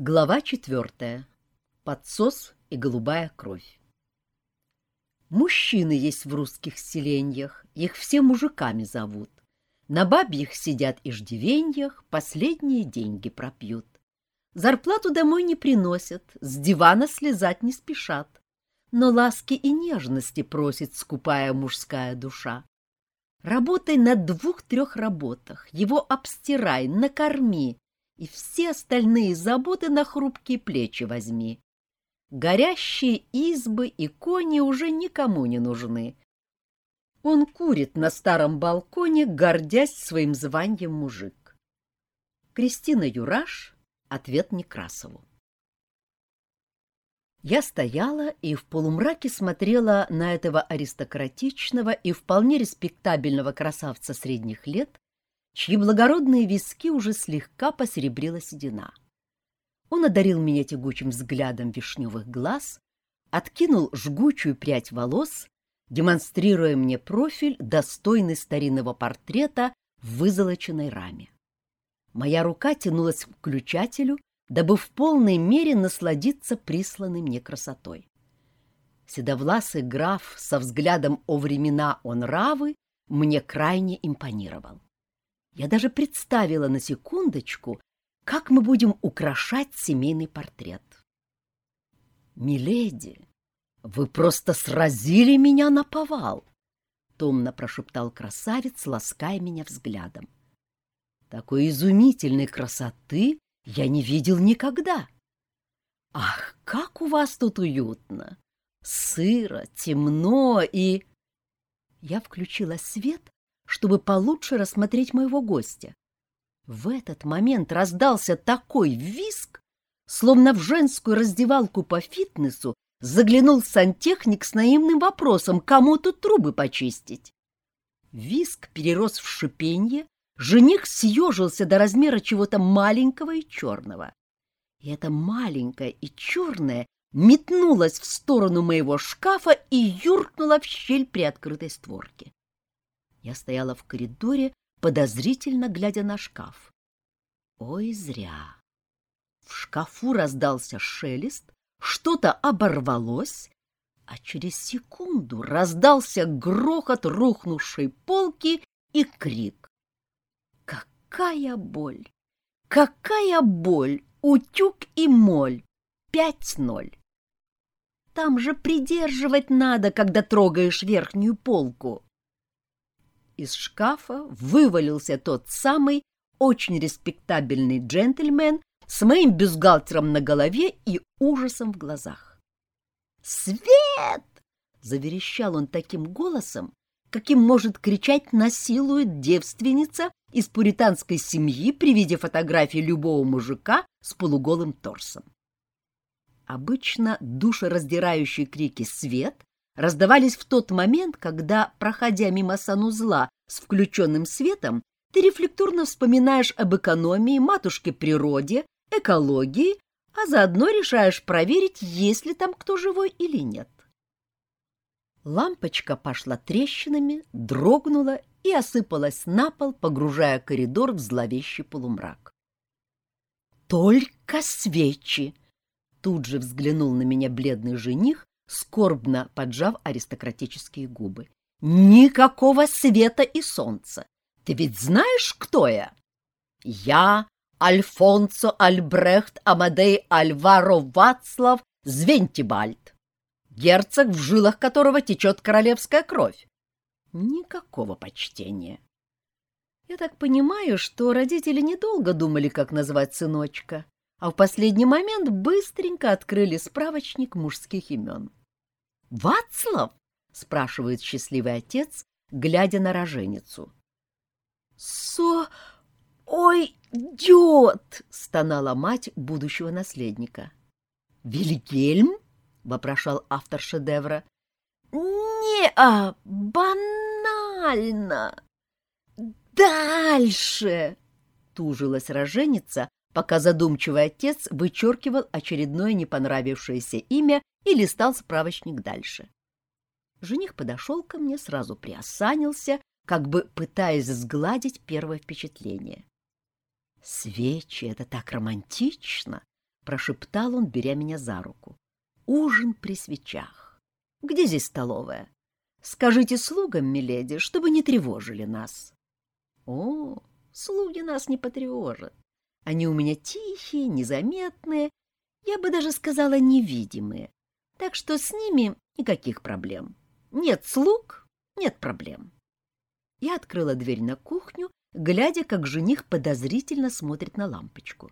Глава четвертая. Подсос и голубая кровь. Мужчины есть в русских селеньях, их все мужиками зовут. На бабьих сидят иждивеньях, последние деньги пропьют. Зарплату домой не приносят, с дивана слезать не спешат. Но ласки и нежности просит скупая мужская душа. Работай на двух-трех работах, его обстирай, накорми, и все остальные заботы на хрупкие плечи возьми. Горящие избы и кони уже никому не нужны. Он курит на старом балконе, гордясь своим званием мужик. Кристина Юраш, ответ Некрасову. Я стояла и в полумраке смотрела на этого аристократичного и вполне респектабельного красавца средних лет, чьи благородные виски уже слегка посеребрила седина. Он одарил меня тягучим взглядом вишневых глаз, откинул жгучую прядь волос, демонстрируя мне профиль, достойный старинного портрета в вызолоченной раме. Моя рука тянулась к включателю, дабы в полной мере насладиться присланной мне красотой. Седовласый граф со взглядом о времена он равы мне крайне импонировал. Я даже представила на секундочку, как мы будем украшать семейный портрет. «Миледи, вы просто сразили меня на повал!» — томно прошептал красавец, лаская меня взглядом. «Такой изумительной красоты я не видел никогда!» «Ах, как у вас тут уютно! Сыро, темно и...» Я включила свет чтобы получше рассмотреть моего гостя. В этот момент раздался такой визг, словно в женскую раздевалку по фитнесу заглянул сантехник с наивным вопросом, кому тут трубы почистить. Виск перерос в шипенье, жених съежился до размера чего-то маленького и черного. И это маленькое и черное метнулось в сторону моего шкафа и юркнуло в щель при открытой створке. Я стояла в коридоре, подозрительно глядя на шкаф. Ой, зря. В шкафу раздался шелест, что-то оборвалось, а через секунду раздался грохот рухнувшей полки и крик. Какая боль! Какая боль! Утюг и моль! Пять ноль! Там же придерживать надо, когда трогаешь верхнюю полку из шкафа вывалился тот самый очень респектабельный джентльмен с моим бюстгальтером на голове и ужасом в глазах. «Свет!» — заверещал он таким голосом, каким может кричать насилует девственница из пуританской семьи при виде фотографии любого мужика с полуголым торсом. Обычно душераздирающие крики «Свет!» Раздавались в тот момент, когда, проходя мимо санузла с включенным светом, ты рефлекторно вспоминаешь об экономии, матушке природе, экологии, а заодно решаешь проверить, есть ли там кто живой или нет. Лампочка пошла трещинами, дрогнула и осыпалась на пол, погружая коридор в зловещий полумрак. «Только свечи!» Тут же взглянул на меня бледный жених, скорбно поджав аристократические губы. «Никакого света и солнца! Ты ведь знаешь, кто я?» «Я Альфонсо Альбрехт Амадей Альваро Вацлав Звентибальд, герцог, в жилах которого течет королевская кровь. Никакого почтения. Я так понимаю, что родители недолго думали, как назвать сыночка, а в последний момент быстренько открыли справочник мужских имен. «Вацлав?» — спрашивает счастливый отец, глядя на роженицу. «Со... Ой, дет!» — стонала мать будущего наследника. «Вильгельм?» — вопрошал автор шедевра. «Не-а, банально!» «Дальше!» — тужилась роженица, пока задумчивый отец вычеркивал очередное непонравившееся имя и листал справочник дальше. Жених подошел ко мне, сразу приосанился, как бы пытаясь сгладить первое впечатление. «Свечи — это так романтично!» — прошептал он, беря меня за руку. Ужин при свечах. Где здесь столовая? Скажите слугам, миледи, чтобы не тревожили нас. О, слуги нас не потревожат. Они у меня тихие, незаметные, я бы даже сказала невидимые. Так что с ними никаких проблем. Нет слуг, нет проблем. Я открыла дверь на кухню, глядя, как жених подозрительно смотрит на лампочку.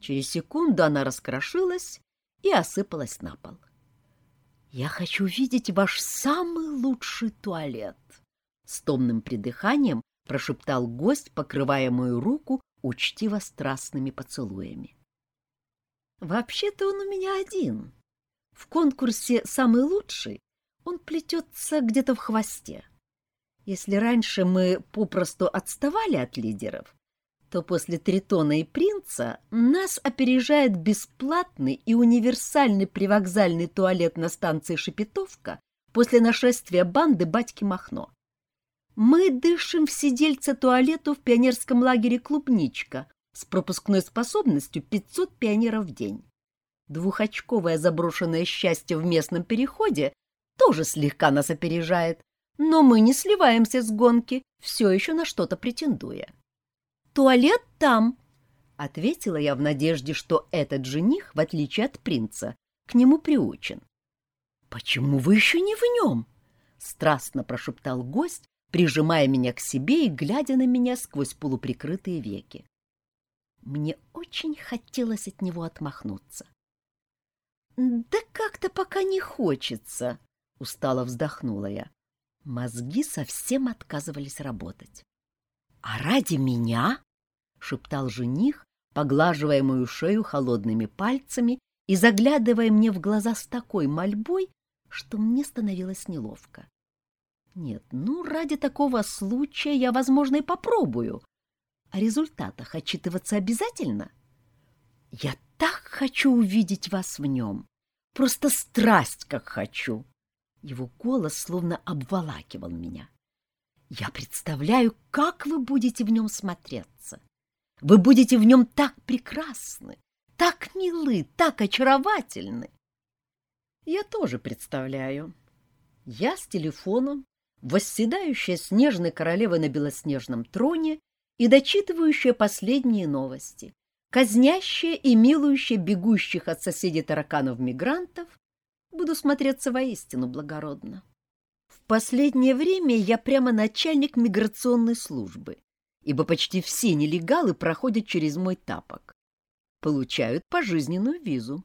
Через секунду она раскрошилась и осыпалась на пол. «Я хочу видеть ваш самый лучший туалет!» С томным придыханием прошептал гость, покрывая мою руку учтиво-страстными поцелуями. «Вообще-то он у меня один. В конкурсе «Самый лучший» он плетется где-то в хвосте. Если раньше мы попросту отставали от лидеров, то после Тритона и Принца нас опережает бесплатный и универсальный привокзальный туалет на станции Шепетовка после нашествия банды батьки Махно. Мы дышим в сидельце туалету в пионерском лагере «Клубничка» с пропускной способностью 500 пионеров в день. Двухочковое заброшенное счастье в местном переходе тоже слегка нас опережает, но мы не сливаемся с гонки, все еще на что-то претендуя. «Туалет там», — ответила я в надежде, что этот жених, в отличие от принца, к нему приучен. «Почему вы еще не в нем?» — страстно прошептал гость, прижимая меня к себе и глядя на меня сквозь полуприкрытые веки. Мне очень хотелось от него отмахнуться. «Да как-то пока не хочется», — устало вздохнула я. Мозги совсем отказывались работать. «А ради меня?» — шептал жених, поглаживая мою шею холодными пальцами и заглядывая мне в глаза с такой мольбой, что мне становилось неловко. Нет, ну, ради такого случая я, возможно, и попробую. О результатах отчитываться обязательно? Я так хочу увидеть вас в нем. Просто страсть, как хочу. Его голос словно обволакивал меня. Я представляю, как вы будете в нем смотреться. Вы будете в нем так прекрасны, так милы, так очаровательны. Я тоже представляю. Я с телефоном восседающая снежной королевой на белоснежном троне и дочитывающая последние новости, казнящая и милующая бегущих от соседей тараканов-мигрантов, буду смотреться воистину благородно. В последнее время я прямо начальник миграционной службы, ибо почти все нелегалы проходят через мой тапок. Получают пожизненную визу.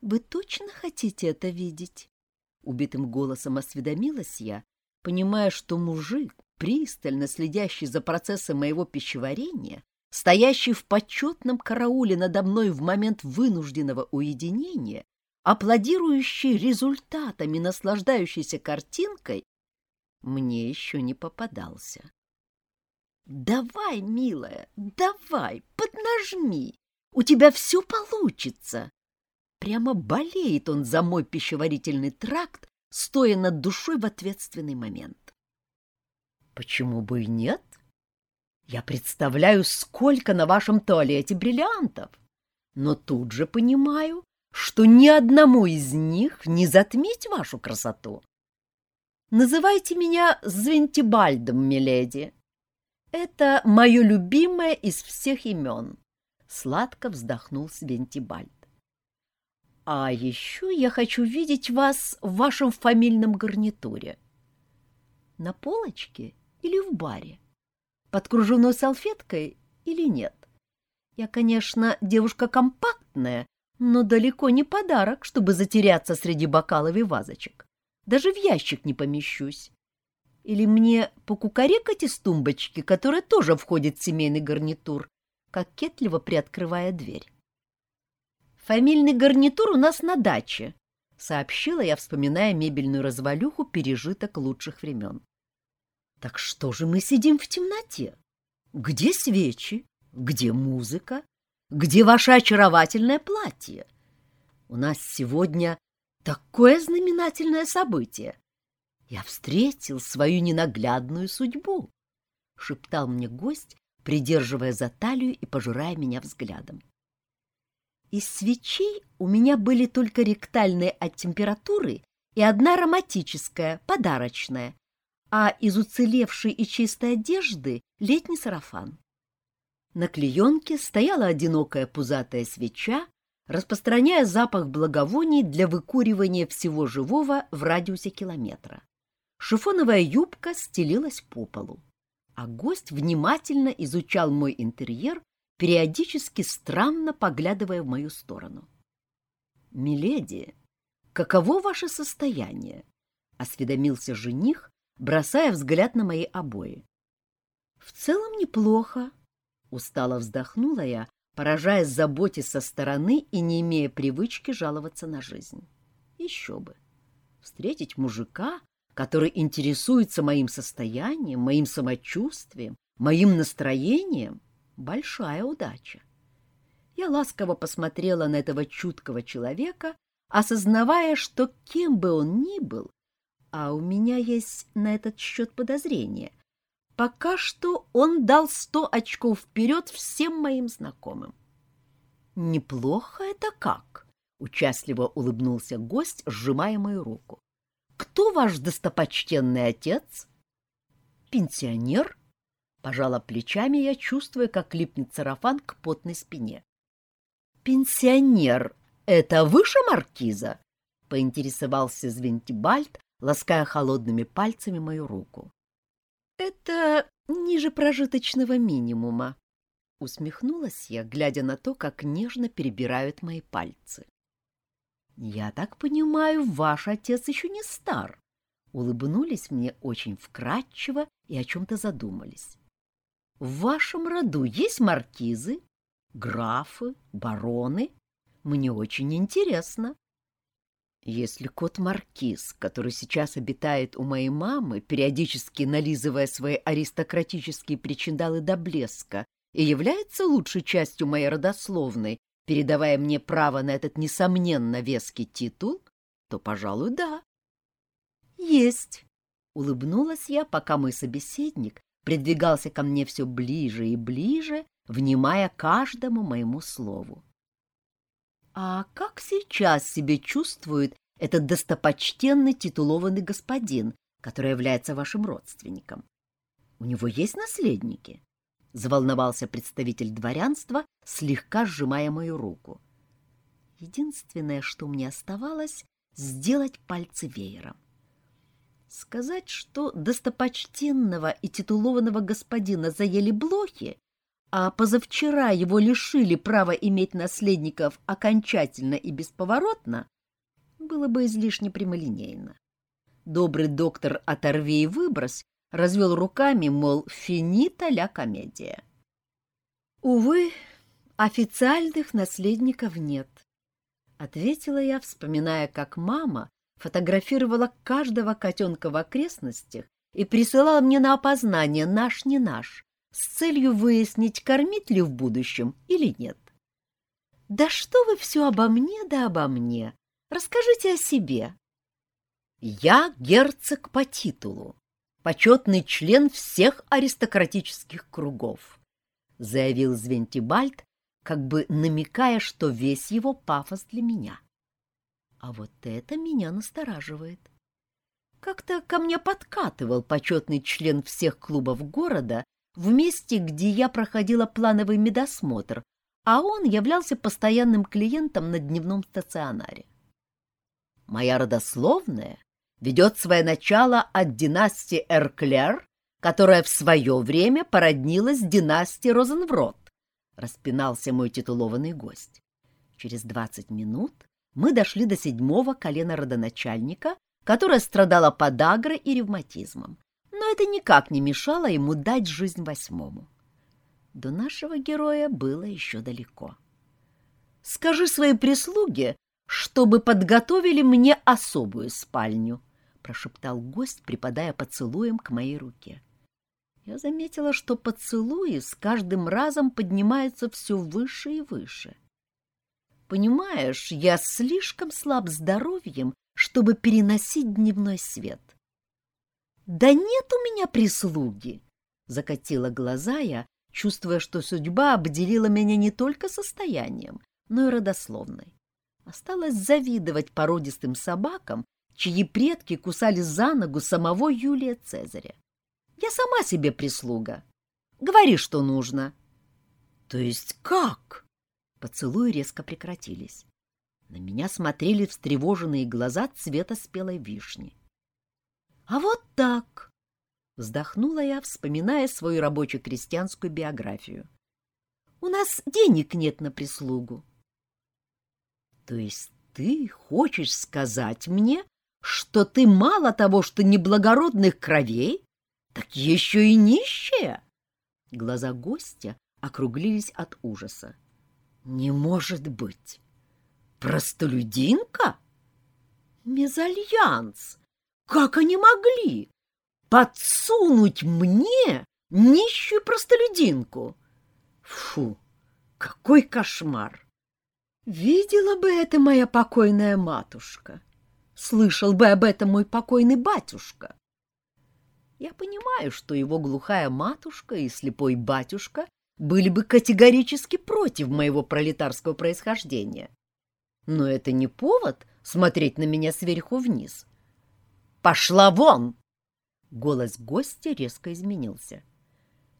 Вы точно хотите это видеть? Убитым голосом осведомилась я, понимая, что мужик, пристально следящий за процессом моего пищеварения, стоящий в почетном карауле надо мной в момент вынужденного уединения, аплодирующий результатами, наслаждающийся картинкой, мне еще не попадался. «Давай, милая, давай, поднажми, у тебя все получится!» Прямо болеет он за мой пищеварительный тракт, стоя над душой в ответственный момент. Почему бы и нет? Я представляю, сколько на вашем туалете бриллиантов, но тут же понимаю, что ни одному из них не затмить вашу красоту. Называйте меня Звентибальдом, миледи. Это мое любимое из всех имен. Сладко вздохнул Свентибальд. А еще я хочу видеть вас в вашем фамильном гарнитуре. На полочке или в баре? Под кружевной салфеткой или нет? Я, конечно, девушка компактная, но далеко не подарок, чтобы затеряться среди бокалов и вазочек. Даже в ящик не помещусь. Или мне покукарекать из тумбочки, которая тоже входит в семейный гарнитур, кокетливо приоткрывая дверь. Фамильный гарнитур у нас на даче, — сообщила я, вспоминая мебельную развалюху пережиток лучших времен. — Так что же мы сидим в темноте? Где свечи? Где музыка? Где ваше очаровательное платье? У нас сегодня такое знаменательное событие. Я встретил свою ненаглядную судьбу, — шептал мне гость, придерживая за талию и пожирая меня взглядом. Из свечей у меня были только ректальные от температуры и одна ароматическая, подарочная, а из уцелевшей и чистой одежды — летний сарафан. На клеенке стояла одинокая пузатая свеча, распространяя запах благовоний для выкуривания всего живого в радиусе километра. Шифоновая юбка стелилась по полу, а гость внимательно изучал мой интерьер, периодически странно поглядывая в мою сторону. «Миледи, каково ваше состояние?» — осведомился жених, бросая взгляд на мои обои. «В целом неплохо», — устало вздохнула я, поражаясь заботе со стороны и не имея привычки жаловаться на жизнь. Еще бы. Встретить мужика, который интересуется моим состоянием, моим самочувствием, моим настроением — большая удача. Я ласково посмотрела на этого чуткого человека, осознавая, что кем бы он ни был, а у меня есть на этот счет подозрение, пока что он дал сто очков вперед всем моим знакомым. «Неплохо это как?» — участливо улыбнулся гость, сжимая мою руку. Кто ваш достопочтенный отец? Пенсионер? Пожала плечами я, чувствуя, как липнет сарафан к потной спине. Пенсионер — это выше маркиза? Поинтересовался Звентибальд, лаская холодными пальцами мою руку. Это ниже прожиточного минимума. Усмехнулась я, глядя на то, как нежно перебирают мои пальцы. «Я так понимаю, ваш отец еще не стар», — улыбнулись мне очень вкратчиво и о чем-то задумались. «В вашем роду есть маркизы, графы, бароны? Мне очень интересно». Если кот-маркиз, который сейчас обитает у моей мамы, периодически нализывая свои аристократические причиндалы до блеска, и является лучшей частью моей родословной, передавая мне право на этот несомненно веский титул, то, пожалуй, да. Есть, улыбнулась я, пока мой собеседник придвигался ко мне все ближе и ближе, внимая каждому моему слову. А как сейчас себе чувствует этот достопочтенный титулованный господин, который является вашим родственником? У него есть наследники? заволновался представитель дворянства, слегка сжимая мою руку. Единственное, что мне оставалось, сделать пальцы веером. Сказать, что достопочтенного и титулованного господина заели блохи, а позавчера его лишили права иметь наследников окончательно и бесповоротно, было бы излишне прямолинейно. Добрый доктор «Оторви и выбрось» развел руками, мол, финита ля комедия. Увы, официальных наследников нет, — ответила я, вспоминая, как мама фотографировала каждого котенка в окрестностях и присылала мне на опознание наш не наш, с целью выяснить, кормить ли в будущем или нет. «Да что вы все обо мне да обо мне? Расскажите о себе». «Я герцог по титулу, почетный член всех аристократических кругов, заявил Звентибальд, как бы намекая, что весь его пафос для меня. А вот это меня настораживает. Как-то ко мне подкатывал почетный член всех клубов города в месте, где я проходила плановый медосмотр, а он являлся постоянным клиентом на дневном стационаре. Моя родословная ведет свое начало от династии Эрклер, которая в свое время породнилась с династией Розенврот, распинался мой титулованный гость. Через двадцать минут мы дошли до седьмого колена родоначальника, которая страдала подагрой и ревматизмом, но это никак не мешало ему дать жизнь восьмому. До нашего героя было еще далеко. «Скажи своей прислуге, чтобы подготовили мне особую спальню», — прошептал гость, припадая поцелуем к моей руке. Я заметила, что поцелуи с каждым разом поднимаются все выше и выше. Понимаешь, я слишком слаб здоровьем, чтобы переносить дневной свет. «Да нет у меня прислуги!» — закатила глаза я, чувствуя, что судьба обделила меня не только состоянием, но и родословной. Осталось завидовать породистым собакам, чьи предки кусали за ногу самого Юлия Цезаря. Я сама себе прислуга. Говори, что нужно. — То есть как? Поцелуи резко прекратились. На меня смотрели встревоженные глаза цвета спелой вишни. — А вот так! — вздохнула я, вспоминая свою рабоче-крестьянскую биографию. — У нас денег нет на прислугу. — То есть ты хочешь сказать мне, что ты мало того, что неблагородных кровей, так еще и нищая? Глаза гостя округлились от ужаса. Не может быть! Простолюдинка? Мезальянс! Как они могли подсунуть мне нищую простолюдинку? Фу, какой кошмар! Видела бы это моя покойная матушка. Слышал бы об этом мой покойный батюшка. Я понимаю, что его глухая матушка и слепой батюшка были бы категорически против моего пролетарского происхождения. Но это не повод смотреть на меня сверху вниз. «Пошла вон!» Голос гостя резко изменился.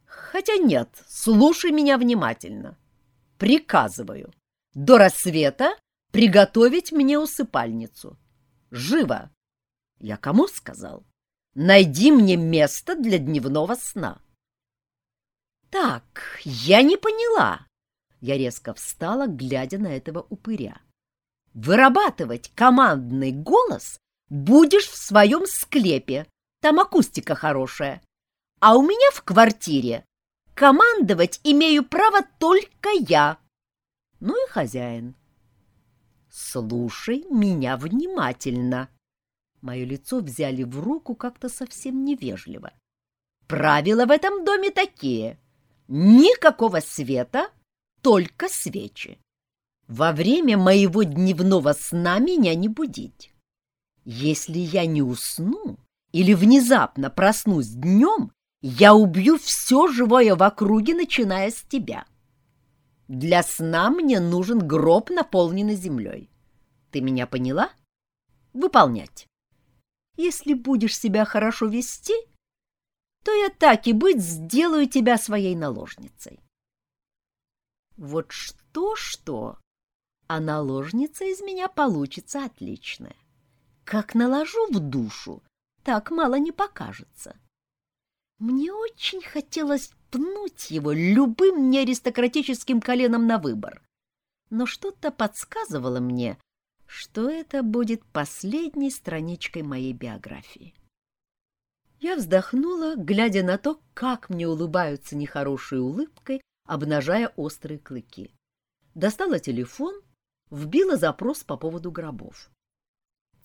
«Хотя нет, слушай меня внимательно. Приказываю до рассвета приготовить мне усыпальницу. Живо!» «Я кому сказал?» Найди мне место для дневного сна. Так, я не поняла. Я резко встала, глядя на этого упыря. Вырабатывать командный голос будешь в своем склепе, там акустика хорошая. А у меня в квартире командовать имею право только я. Ну и хозяин. Слушай меня внимательно. Мое лицо взяли в руку как-то совсем невежливо. Правила в этом доме такие. Никакого света, только свечи. Во время моего дневного сна меня не будить. Если я не усну или внезапно проснусь днем, я убью все живое в округе, начиная с тебя. Для сна мне нужен гроб, наполненный землей. Ты меня поняла? Выполнять. Если будешь себя хорошо вести, то я так и быть сделаю тебя своей наложницей. Вот что-что, а наложница из меня получится отличная. Как наложу в душу, так мало не покажется. Мне очень хотелось пнуть его любым неаристократическим коленом на выбор, но что-то подсказывало мне, что это будет последней страничкой моей биографии. Я вздохнула, глядя на то, как мне улыбаются нехорошей улыбкой, обнажая острые клыки. Достала телефон, вбила запрос по поводу гробов.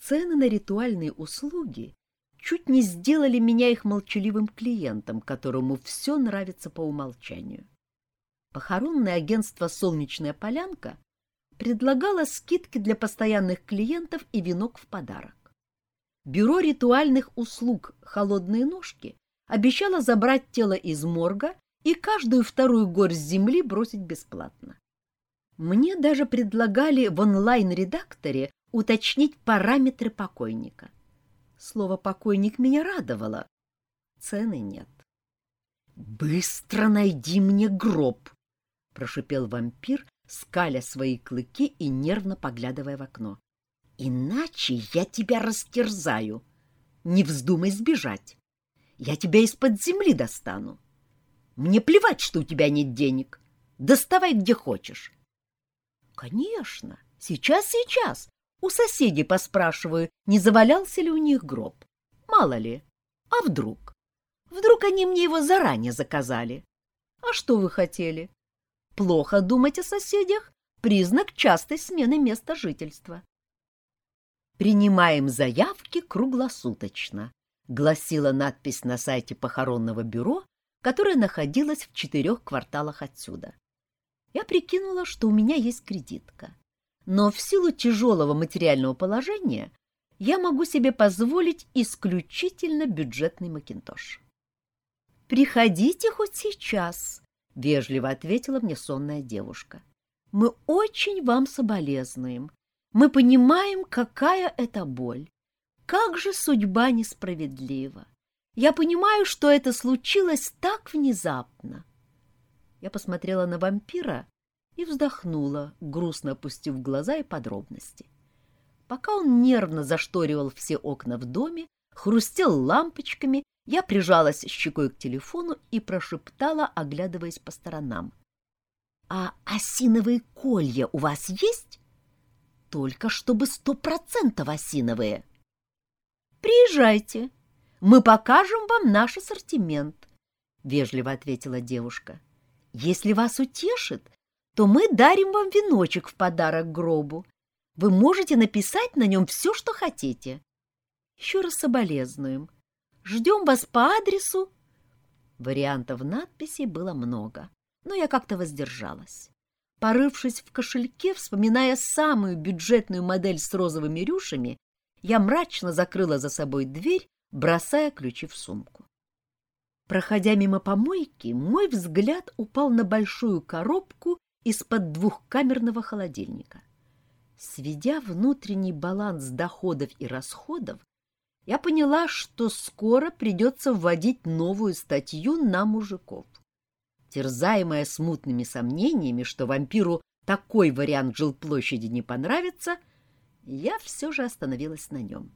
Цены на ритуальные услуги чуть не сделали меня их молчаливым клиентом, которому все нравится по умолчанию. Похоронное агентство «Солнечная полянка» предлагала скидки для постоянных клиентов и венок в подарок. Бюро ритуальных услуг «Холодные ножки» обещало забрать тело из морга и каждую вторую горсть земли бросить бесплатно. Мне даже предлагали в онлайн-редакторе уточнить параметры покойника. Слово «покойник» меня радовало. Цены нет. «Быстро найди мне гроб!» — прошипел вампир, скаля свои клыки и нервно поглядывая в окно. «Иначе я тебя растерзаю. Не вздумай сбежать. Я тебя из-под земли достану. Мне плевать, что у тебя нет денег. Доставай где хочешь». «Конечно, сейчас-сейчас. У соседей поспрашиваю, не завалялся ли у них гроб. Мало ли. А вдруг? Вдруг они мне его заранее заказали? А что вы хотели? Плохо думать о соседях – признак частой смены места жительства. «Принимаем заявки круглосуточно», — гласила надпись на сайте похоронного бюро, которое находилось в четырех кварталах отсюда. Я прикинула, что у меня есть кредитка. Но в силу тяжелого материального положения я могу себе позволить исключительно бюджетный макинтош. «Приходите хоть сейчас», — вежливо ответила мне сонная девушка. Мы очень вам соболезнуем. Мы понимаем, какая это боль. Как же судьба несправедлива. Я понимаю, что это случилось так внезапно. Я посмотрела на вампира и вздохнула, грустно опустив глаза и подробности. Пока он нервно зашторивал все окна в доме, хрустел лампочками, я прижалась щекой к телефону и прошептала, оглядываясь по сторонам. — А осиновые колья у вас есть? — Только чтобы сто процентов осиновые. — Приезжайте, мы покажем вам наш ассортимент, — вежливо ответила девушка. — Если вас утешит, то мы дарим вам веночек в подарок гробу. Вы можете написать на нем все, что хотите. Еще раз соболезнуем. Ждем вас по адресу. Вариантов надписей было много, но я как-то воздержалась. Порывшись в кошельке, вспоминая самую бюджетную модель с розовыми рюшами, я мрачно закрыла за собой дверь, бросая ключи в сумку. Проходя мимо помойки, мой взгляд упал на большую коробку из-под двухкамерного холодильника. Сведя внутренний баланс доходов и расходов, я поняла, что скоро придется вводить новую статью на мужиков. Терзаемая смутными сомнениями, что вампиру такой вариант жилплощади не понравится, я все же остановилась на нем.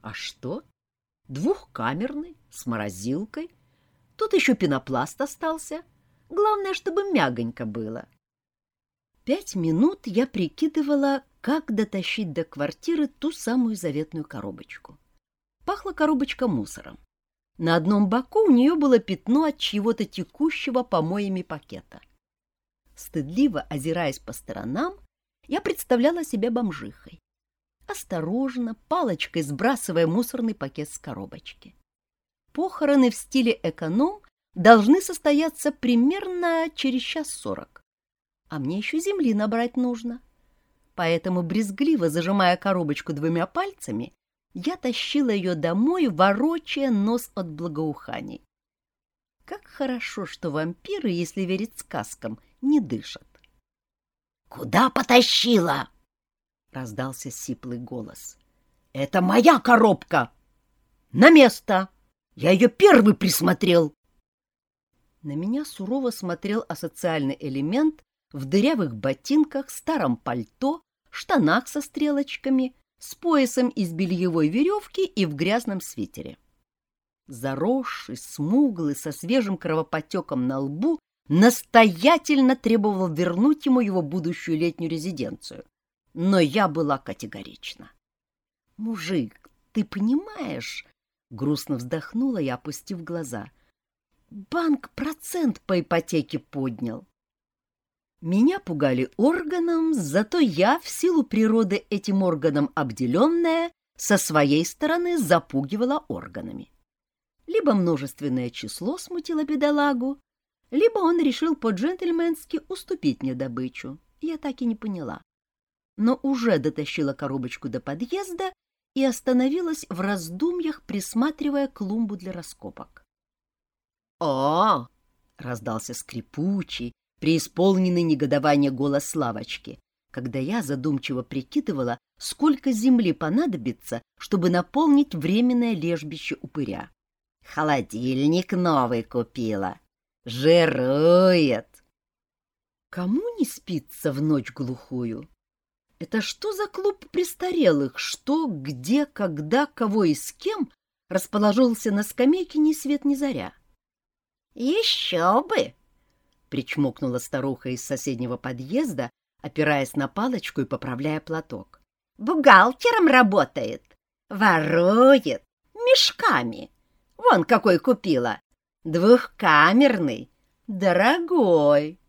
А что? Двухкамерный, с морозилкой. Тут еще пенопласт остался. Главное, чтобы мягонько было. Пять минут я прикидывала, как дотащить до квартиры ту самую заветную коробочку. Пахла коробочка мусором. На одном боку у нее было пятно от чьего-то текущего помоями пакета. Стыдливо озираясь по сторонам, я представляла себя бомжихой. Осторожно, палочкой сбрасывая мусорный пакет с коробочки. Похороны в стиле эконом должны состояться примерно через час сорок. А мне еще земли набрать нужно. Поэтому, брезгливо зажимая коробочку двумя пальцами, я тащила ее домой, ворочая нос от благоуханий. Как хорошо, что вампиры, если верить сказкам, не дышат. — Куда потащила? — раздался сиплый голос. — Это моя коробка! На место! Я ее первый присмотрел! На меня сурово смотрел асоциальный элемент в дырявых ботинках, старом пальто, штанах со стрелочками с поясом из бельевой веревки и в грязном свитере. Заросший, смуглый, со свежим кровопотеком на лбу, настоятельно требовал вернуть ему его будущую летнюю резиденцию. Но я была категорична. «Мужик, ты понимаешь?» — грустно вздохнула я, опустив глаза. «Банк процент по ипотеке поднял. Меня пугали органом, зато я, в силу природы этим органом обделенная, со своей стороны запугивала органами. Либо множественное число смутило бедолагу, либо он решил по-джентльменски уступить мне добычу. Я так и не поняла. Но уже дотащила коробочку до подъезда и остановилась в раздумьях, присматривая клумбу для раскопок. «О!» — раздался скрипучий, преисполненный негодования голос Славочки, когда я задумчиво прикидывала, сколько земли понадобится, чтобы наполнить временное лежбище упыря. «Холодильник новый купила. Жирует!» Кому не спится в ночь глухую? Это что за клуб престарелых? Что, где, когда, кого и с кем расположился на скамейке ни свет ни заря? «Еще бы!» — причмокнула старуха из соседнего подъезда, опираясь на палочку и поправляя платок. «Бухгалтером работает, ворует, мешками. Вон какой купила, двухкамерный, дорогой».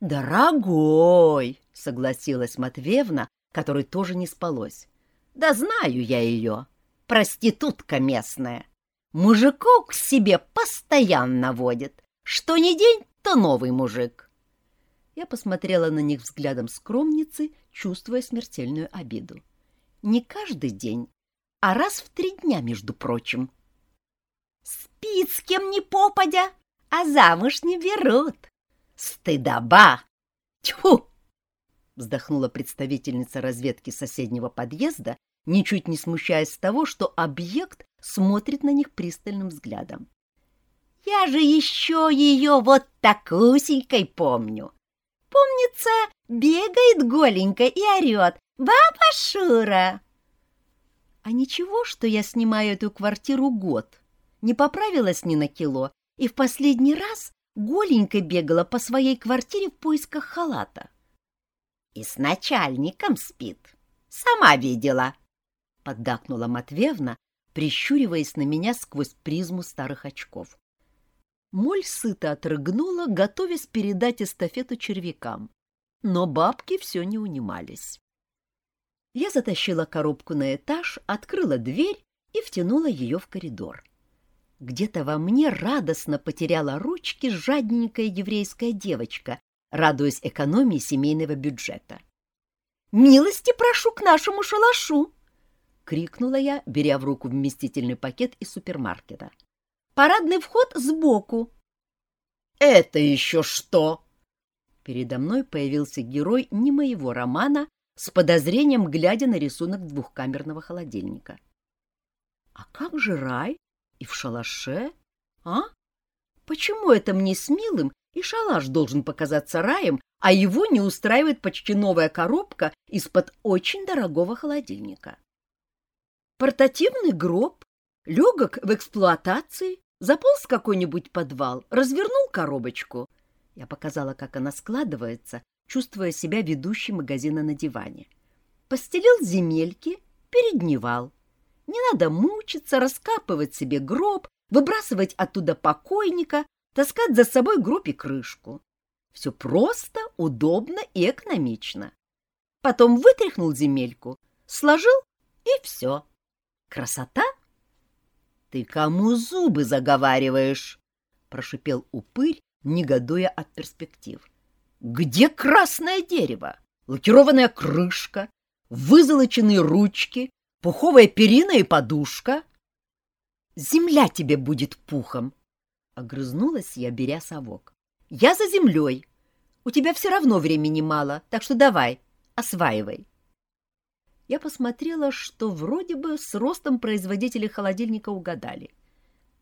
«Дорогой!» — согласилась Матвеевна, которой тоже не спалось. «Да знаю я ее, проститутка местная. Мужиков к себе постоянно водит. Что ни день, то новый мужик. Я посмотрела на них взглядом скромницы, чувствуя смертельную обиду. Не каждый день, а раз в три дня, между прочим. Спит с кем ни попадя, а замуж не берут. Стыдоба! Тьфу! вздохнула представительница разведки соседнего подъезда, ничуть не смущаясь того, что объект смотрит на них пристальным взглядом. «Я же еще ее вот такусенькой помню. Помнится, бегает голенько и орет «Баба Шура!» А ничего, что я снимаю эту квартиру год, не поправилась ни на кило, и в последний раз голенько бегала по своей квартире в поисках халата. И с начальником спит. Сама видела, — поддакнула Матвеевна, прищуриваясь на меня сквозь призму старых очков. Моль сыто отрыгнула, готовясь передать эстафету червякам, но бабки все не унимались. Я затащила коробку на этаж, открыла дверь и втянула ее в коридор. Где-то во мне радостно потеряла ручки жадненькая еврейская девочка, радуясь экономии семейного бюджета. «Милости прошу к нашему шалашу!» — крикнула я, беря в руку вместительный пакет из супермаркета. «Парадный вход сбоку!» «Это еще что?» Передо мной появился герой не моего романа, с подозрением глядя на рисунок двухкамерного холодильника. «А как же рай и в шалаше? А? Почему это мне с милым и шалаш должен показаться раем, а его не устраивает почти новая коробка из-под очень дорогого холодильника. Портативный гроб, легок в эксплуатации, заполз в какой-нибудь подвал, развернул коробочку. Я показала, как она складывается, чувствуя себя ведущей магазина на диване. Постелил земельки, передневал. Не надо мучиться, раскапывать себе гроб, выбрасывать оттуда покойника, таскать за собой гроб и крышку. Все просто, удобно и экономично. Потом вытряхнул земельку, сложил и все. Красота? Ты кому зубы заговариваешь? Прошипел упырь, негодуя от перспектив. Где красное дерево, лакированная крышка, вызолоченные ручки, пуховая перина и подушка? Земля тебе будет пухом, Огрызнулась я, беря совок. «Я за землей. У тебя все равно времени мало, так что давай, осваивай». Я посмотрела, что вроде бы с ростом производители холодильника угадали.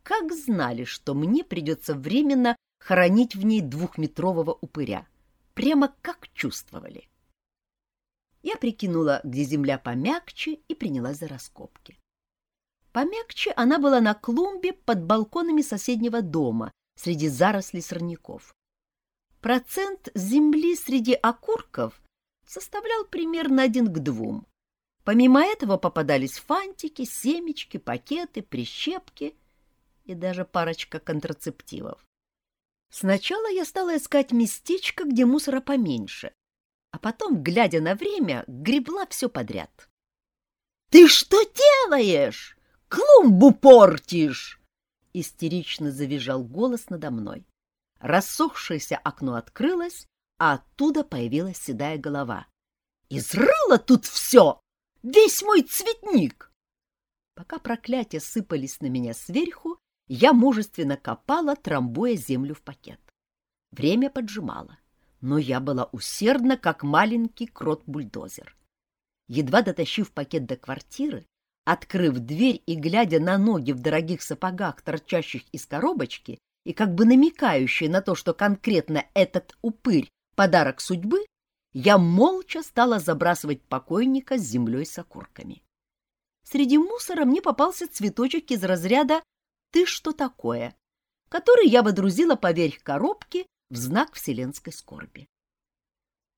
Как знали, что мне придется временно хоронить в ней двухметрового упыря. Прямо как чувствовали. Я прикинула, где земля помягче, и принялась за раскопки. Помягче она была на клумбе под балконами соседнего дома среди зарослей сорняков. Процент земли среди окурков составлял примерно один к двум. Помимо этого попадались фантики, семечки, пакеты, прищепки и даже парочка контрацептивов. Сначала я стала искать местечко, где мусора поменьше, а потом, глядя на время, гребла все подряд. — Ты что делаешь? клумбу портишь!» Истерично завизжал голос надо мной. Рассохшееся окно открылось, а оттуда появилась седая голова. «Изрыла тут все! Весь мой цветник!» Пока проклятия сыпались на меня сверху, я мужественно копала, трамбуя землю в пакет. Время поджимало, но я была усердна, как маленький крот-бульдозер. Едва дотащив пакет до квартиры, Открыв дверь и глядя на ноги в дорогих сапогах, торчащих из коробочки, и как бы намекающие на то, что конкретно этот упырь — подарок судьбы, я молча стала забрасывать покойника с землей с окурками. Среди мусора мне попался цветочек из разряда «Ты что такое?», который я водрузила поверх коробки в знак вселенской скорби.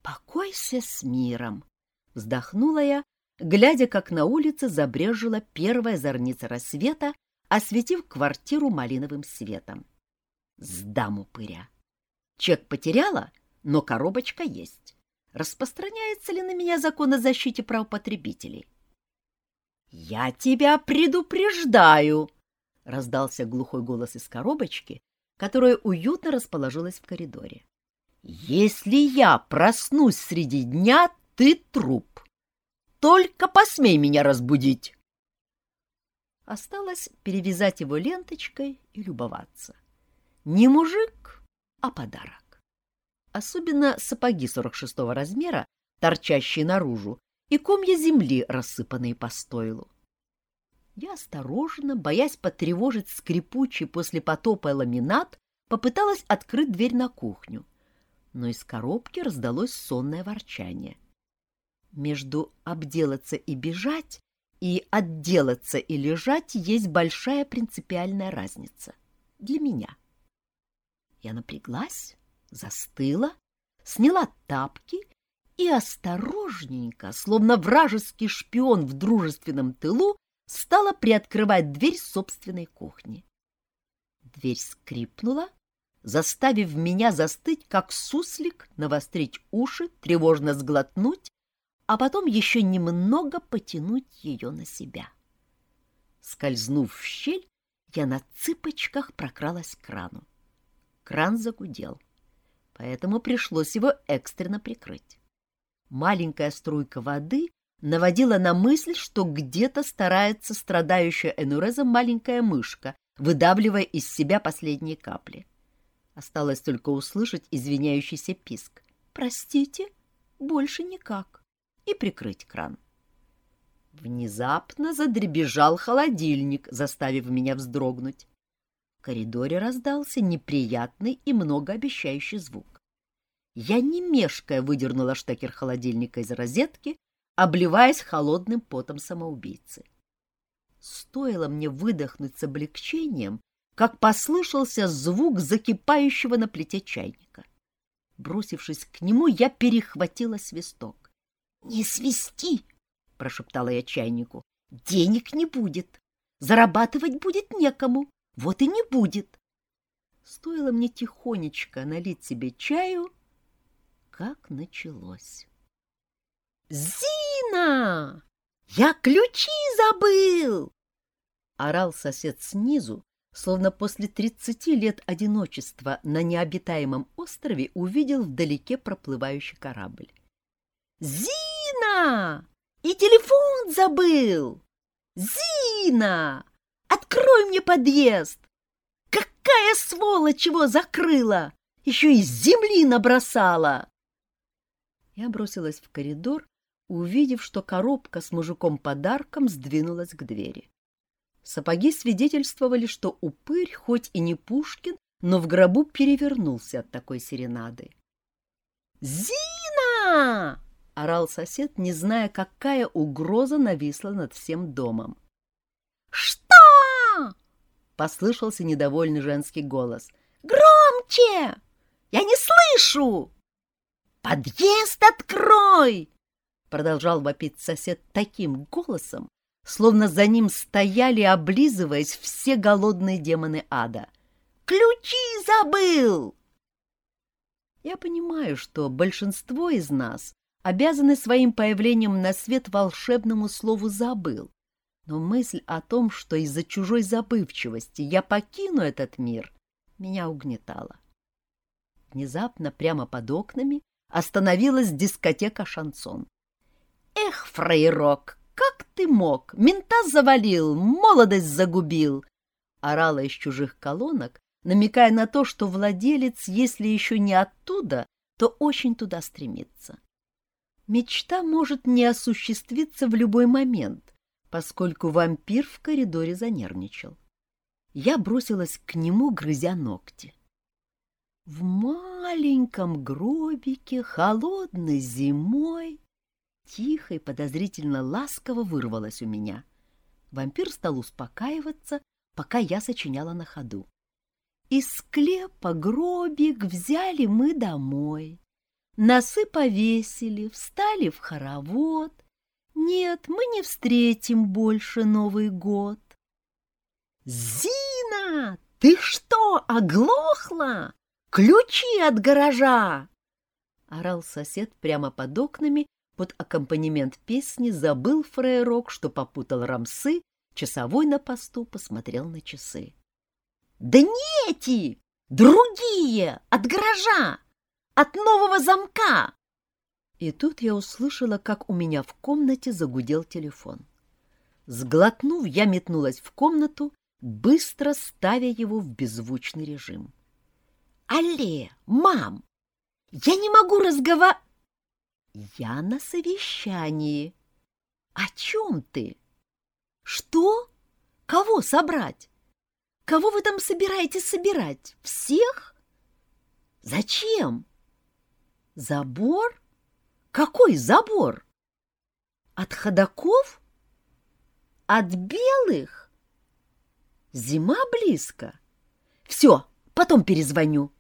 «Покойся с миром!» — вздохнула я, глядя, как на улице забрежила первая зорница рассвета, осветив квартиру малиновым светом. Сдам упыря. Чек потеряла, но коробочка есть. Распространяется ли на меня закон о защите прав потребителей? «Я тебя предупреждаю!» — раздался глухой голос из коробочки, которая уютно расположилась в коридоре. «Если я проснусь среди дня, ты труп!» Только посмей меня разбудить!» Осталось перевязать его ленточкой и любоваться. Не мужик, а подарок. Особенно сапоги 46-го размера торчащие наружу, и комья земли, рассыпанные по стойлу. Я осторожно, боясь потревожить скрипучий после потопа ламинат, попыталась открыть дверь на кухню, но из коробки раздалось сонное ворчание. Между обделаться и бежать и отделаться и лежать есть большая принципиальная разница для меня. Я напряглась, застыла, сняла тапки и осторожненько, словно вражеский шпион в дружественном тылу, стала приоткрывать дверь собственной кухни. Дверь скрипнула, заставив меня застыть, как суслик, навострить уши, тревожно сглотнуть, а потом еще немного потянуть ее на себя. Скользнув в щель, я на цыпочках прокралась к крану. Кран загудел, поэтому пришлось его экстренно прикрыть. Маленькая струйка воды наводила на мысль, что где-то старается страдающая энурезом маленькая мышка, выдавливая из себя последние капли. Осталось только услышать извиняющийся писк. «Простите, больше никак» и прикрыть кран. Внезапно задребежал холодильник, заставив меня вздрогнуть. В коридоре раздался неприятный и многообещающий звук. Я не мешкая выдернула штекер холодильника из розетки, обливаясь холодным потом самоубийцы. Стоило мне выдохнуть с облегчением, как послышался звук закипающего на плите чайника. Бросившись к нему, я перехватила свисток. — Не свисти! — прошептала я чайнику. — Денег не будет. Зарабатывать будет некому. Вот и не будет. Стоило мне тихонечко налить себе чаю, как началось. «Зина! Я ключи забыл!» Орал сосед снизу, словно после тридцати лет одиночества на необитаемом острове увидел вдалеке проплывающий корабль. «Зина! И телефон забыл! Зина! Открой мне подъезд! Какая сволочь его закрыла! Еще и земли набросала!» Я бросилась в коридор, увидев, что коробка с мужиком-подарком сдвинулась к двери. Сапоги свидетельствовали, что упырь, хоть и не Пушкин, но в гробу перевернулся от такой серенады. «Зина!» — орал сосед, не зная, какая угроза нависла над всем домом. «Что?» — послышался недовольный женский голос. «Громче! Я не слышу!» «Подъезд открой!» — продолжал вопить сосед таким голосом, словно за ним стояли, облизываясь, все голодные демоны ада. «Ключи забыл!» Я понимаю, что большинство из нас обязаны своим появлением на свет волшебному слову «забыл», но мысль о том, что из-за чужой забывчивости я покину этот мир, меня угнетала. Внезапно прямо под окнами остановилась дискотека «Шансон». «Эх, фраерок, как ты мог? Мента завалил, молодость загубил!» орала из чужих колонок, намекая на то, что владелец, если еще не оттуда, то очень туда стремится. Мечта может не осуществиться в любой момент, поскольку вампир в коридоре занервничал. Я бросилась к нему, грызя ногти. В маленьком гробике холодной зимой тихо и подозрительно ласково вырвалось у меня. Вампир стал успокаиваться, пока я сочиняла на ходу. Из склепа гробик взяли мы домой. Носы повесили, встали в хоровод. Нет, мы не встретим больше Новый год. «Зина, ты что, оглохла?» Ключи от гаража! Орал сосед прямо под окнами, под аккомпанемент песни забыл фрейрок, что попутал рамсы, часовой на посту посмотрел на часы. «Да не эти! Другие! От гаража! От нового замка!» И тут я услышала, как у меня в комнате загудел телефон. Сглотнув, я метнулась в комнату, быстро ставя его в беззвучный режим. «Алле, мам, я не могу разговаривать...» Я на совещании. О чем ты? Что? Кого собрать? Кого вы там собираетесь собирать? Всех? Зачем? Забор? Какой забор? От ходаков? От белых? Зима близко. Все, потом перезвоню,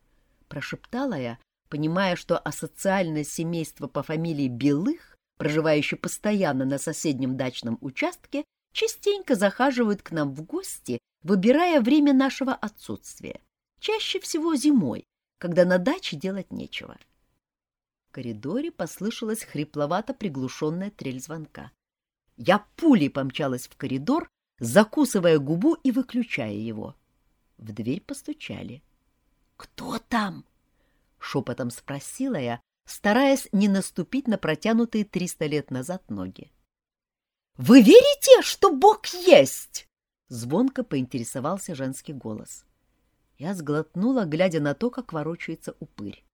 прошептала я, понимая, что асоциальное семейство по фамилии Белых, проживающее постоянно на соседнем дачном участке, частенько захаживают к нам в гости, выбирая время нашего отсутствия, чаще всего зимой, когда на даче делать нечего. Коридоре послышалась хрипловато приглушенная трель звонка. Я пулей помчалась в коридор, закусывая губу и выключая его. В дверь постучали. «Кто там?» — шепотом спросила я, стараясь не наступить на протянутые триста лет назад ноги. «Вы верите, что Бог есть?» — звонко поинтересовался женский голос. Я сглотнула, глядя на то, как ворочается упырь.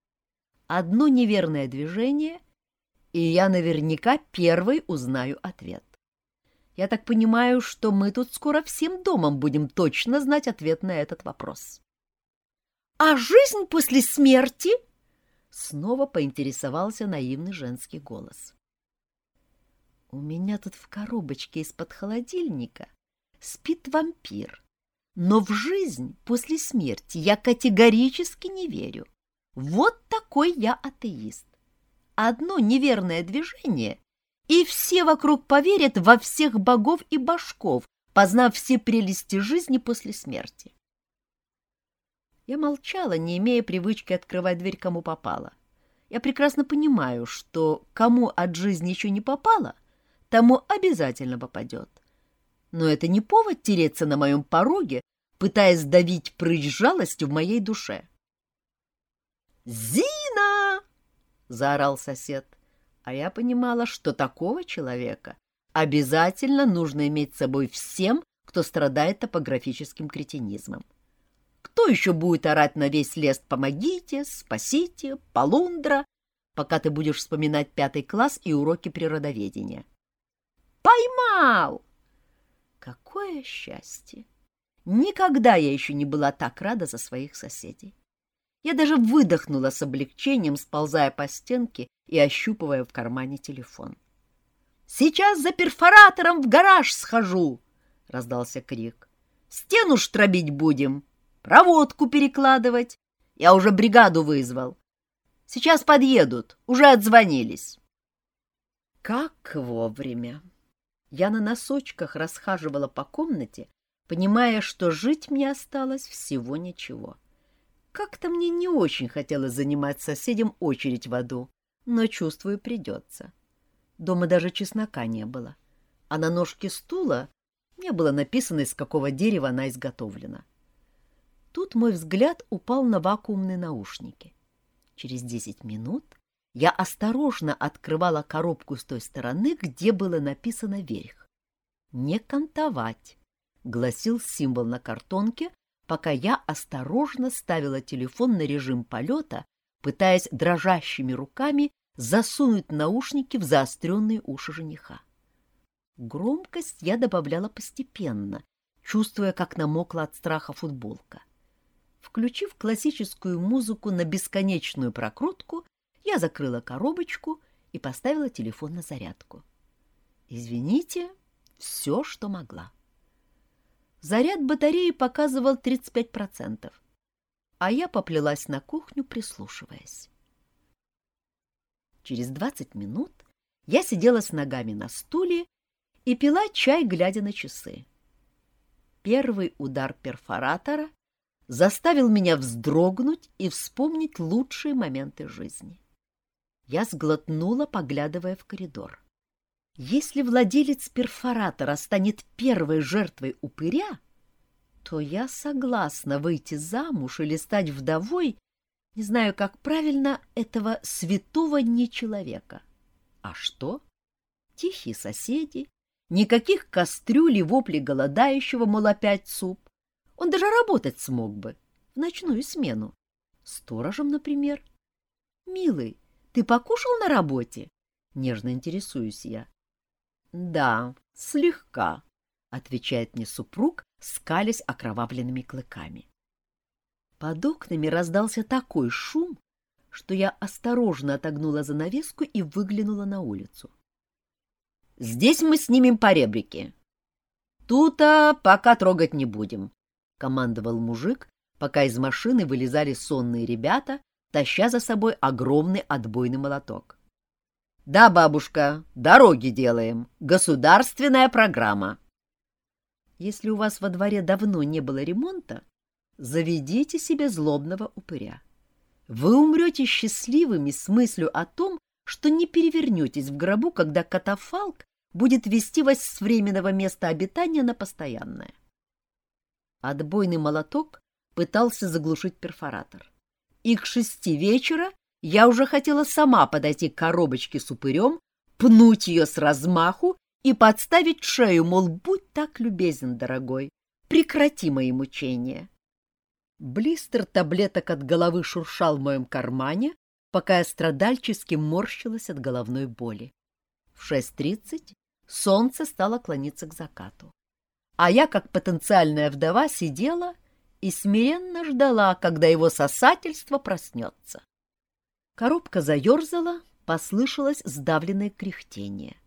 Одно неверное движение, и я наверняка первой узнаю ответ. Я так понимаю, что мы тут скоро всем домом будем точно знать ответ на этот вопрос. «А жизнь после смерти?» Снова поинтересовался наивный женский голос. «У меня тут в коробочке из-под холодильника спит вампир, но в жизнь после смерти я категорически не верю. Вот такой я атеист. Одно неверное движение, и все вокруг поверят во всех богов и башков, познав все прелести жизни после смерти. Я молчала, не имея привычки открывать дверь кому попало. Я прекрасно понимаю, что кому от жизни еще не попало, тому обязательно попадет. Но это не повод тереться на моем пороге, пытаясь давить прыщ жалостью в моей душе. «Зина!» — заорал сосед а я понимала, что такого человека обязательно нужно иметь с собой всем, кто страдает топографическим кретинизмом. Кто еще будет орать на весь лес «помогите», «спасите», «полундра», пока ты будешь вспоминать пятый класс и уроки природоведения? «Поймал!» Какое счастье! Никогда я еще не была так рада за своих соседей. Я даже выдохнула с облегчением, сползая по стенке и ощупывая в кармане телефон. «Сейчас за перфоратором в гараж схожу!» — раздался крик. «Стену штробить будем, проводку перекладывать. Я уже бригаду вызвал. Сейчас подъедут, уже отзвонились». Как вовремя! Я на носочках расхаживала по комнате, понимая, что жить мне осталось всего ничего. — как-то мне не очень хотелось занимать соседям очередь в аду, но, чувствую, придется. Дома даже чеснока не было, а на ножке стула не было написано, из какого дерева она изготовлена. Тут мой взгляд упал на вакуумные наушники. Через десять минут я осторожно открывала коробку с той стороны, где было написано «Верх». «Не кантовать», — гласил символ на картонке, пока я осторожно ставила телефон на режим полета, пытаясь дрожащими руками засунуть наушники в заостренные уши жениха. Громкость я добавляла постепенно, чувствуя, как намокла от страха футболка. Включив классическую музыку на бесконечную прокрутку, я закрыла коробочку и поставила телефон на зарядку. Извините, все, что могла. Заряд батареи показывал 35%, а я поплелась на кухню, прислушиваясь. Через 20 минут я сидела с ногами на стуле и пила чай, глядя на часы. Первый удар перфоратора заставил меня вздрогнуть и вспомнить лучшие моменты жизни. Я сглотнула, поглядывая в коридор. Если владелец перфоратора станет первой жертвой упыря, то я согласна выйти замуж или стать вдовой, не знаю, как правильно, этого святого нечеловека. А что? Тихие соседи, никаких кастрюлей вопли голодающего, мол, опять суп. Он даже работать смог бы в ночную смену. Сторожем, например. Милый, ты покушал на работе? Нежно интересуюсь я. Да, слегка, отвечает мне супруг, скалясь окровавленными клыками. Под окнами раздался такой шум, что я осторожно отогнула занавеску и выглянула на улицу. «Здесь мы снимем по ребрике. Тут-то пока трогать не будем», — командовал мужик, пока из машины вылезали сонные ребята, таща за собой огромный отбойный молоток. «Да, бабушка, дороги делаем. Государственная программа». Если у вас во дворе давно не было ремонта, заведите себе злобного упыря. Вы умрете счастливыми с мыслью о том, что не перевернетесь в гробу, когда катафалк будет вести вас с временного места обитания на постоянное. Отбойный молоток пытался заглушить перфоратор. И к шести вечера я уже хотела сама подойти к коробочке с упырем, пнуть ее с размаху и подставить шею, мол, будь так любезен, дорогой, прекрати мои мучения. Блистер таблеток от головы шуршал в моем кармане, пока я страдальчески морщилась от головной боли. В 6.30 солнце стало клониться к закату. А я, как потенциальная вдова, сидела и смиренно ждала, когда его сосательство проснется. Коробка заерзала, послышалось сдавленное кряхтение.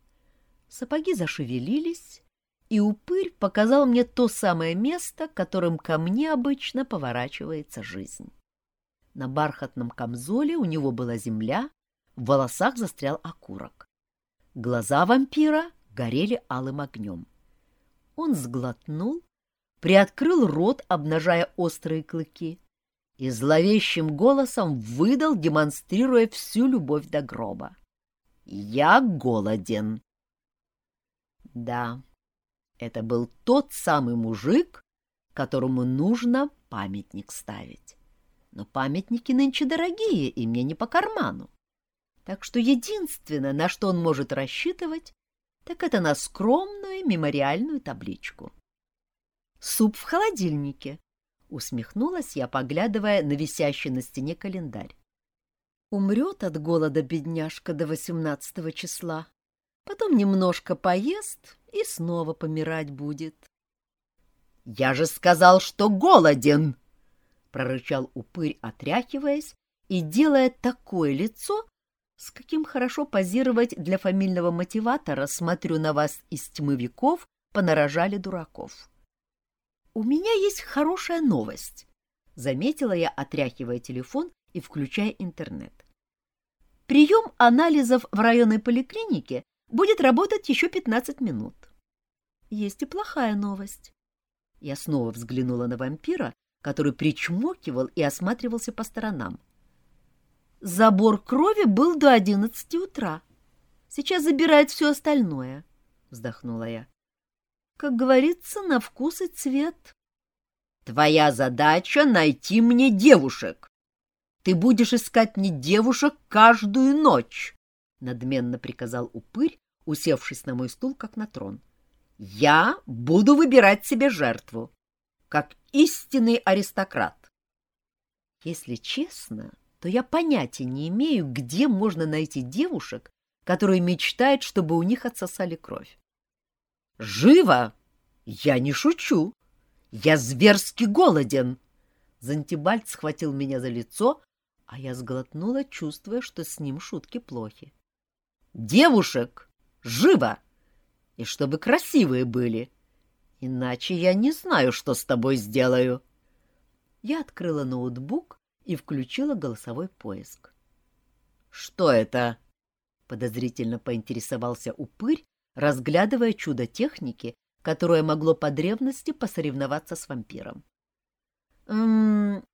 Сапоги зашевелились, и упырь показал мне то самое место, которым ко мне обычно поворачивается жизнь. На бархатном камзоле у него была земля, в волосах застрял окурок. Глаза вампира горели алым огнем. Он сглотнул, приоткрыл рот, обнажая острые клыки, и зловещим голосом выдал, демонстрируя всю любовь до гроба. «Я голоден!» Да, это был тот самый мужик, которому нужно памятник ставить. Но памятники нынче дорогие, и мне не по карману. Так что единственное, на что он может рассчитывать, так это на скромную мемориальную табличку. «Суп в холодильнике», — усмехнулась я, поглядывая на висящий на стене календарь. «Умрет от голода бедняжка до восемнадцатого числа, потом немножко поест и снова помирать будет. — Я же сказал, что голоден! — прорычал упырь, отряхиваясь и делая такое лицо, с каким хорошо позировать для фамильного мотиватора «Смотрю на вас из тьмы веков, понарожали дураков». «У меня есть хорошая новость», — заметила я, отряхивая телефон и включая интернет. Прием анализов в районной поликлинике будет работать еще 15 минут. Есть и плохая новость. Я снова взглянула на вампира, который причмокивал и осматривался по сторонам. Забор крови был до одиннадцати утра. Сейчас забирает все остальное, — вздохнула я. Как говорится, на вкус и цвет. Твоя задача — найти мне девушек. Ты будешь искать мне девушек каждую ночь, — надменно приказал упырь, усевшись на мой стул, как на трон. «Я буду выбирать себе жертву, как истинный аристократ». Если честно, то я понятия не имею, где можно найти девушек, которые мечтают, чтобы у них отсосали кровь. «Живо! Я не шучу! Я зверски голоден!» Зантибальд схватил меня за лицо, а я сглотнула, чувствуя, что с ним шутки плохи. Девушек! Живо! И чтобы красивые были. Иначе я не знаю, что с тобой сделаю. Я открыла ноутбук и включила голосовой поиск. «Что это?» — подозрительно поинтересовался упырь, разглядывая чудо техники, которое могло по древности посоревноваться с вампиром. «М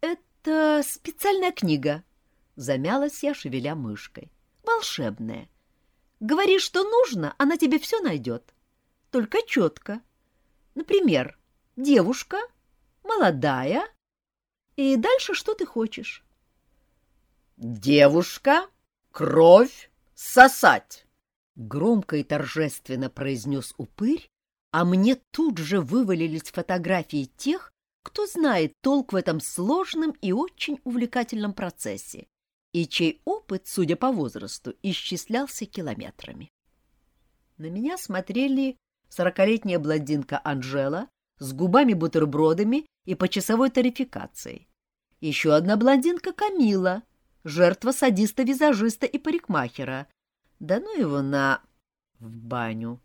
это специальная книга», — замялась я, шевеля мышкой волшебная. Говори, что нужно, она тебе все найдет. Только четко. Например, девушка, молодая, и дальше что ты хочешь. Девушка, кровь, сосать. Громко и торжественно произнес упырь, а мне тут же вывалились фотографии тех, кто знает толк в этом сложном и очень увлекательном процессе и чей опыт, судя по возрасту, исчислялся километрами. На меня смотрели сорокалетняя блондинка Анжела с губами-бутербродами и почасовой тарификацией. Еще одна блондинка Камила, жертва садиста-визажиста и парикмахера. Да ну его на... в баню.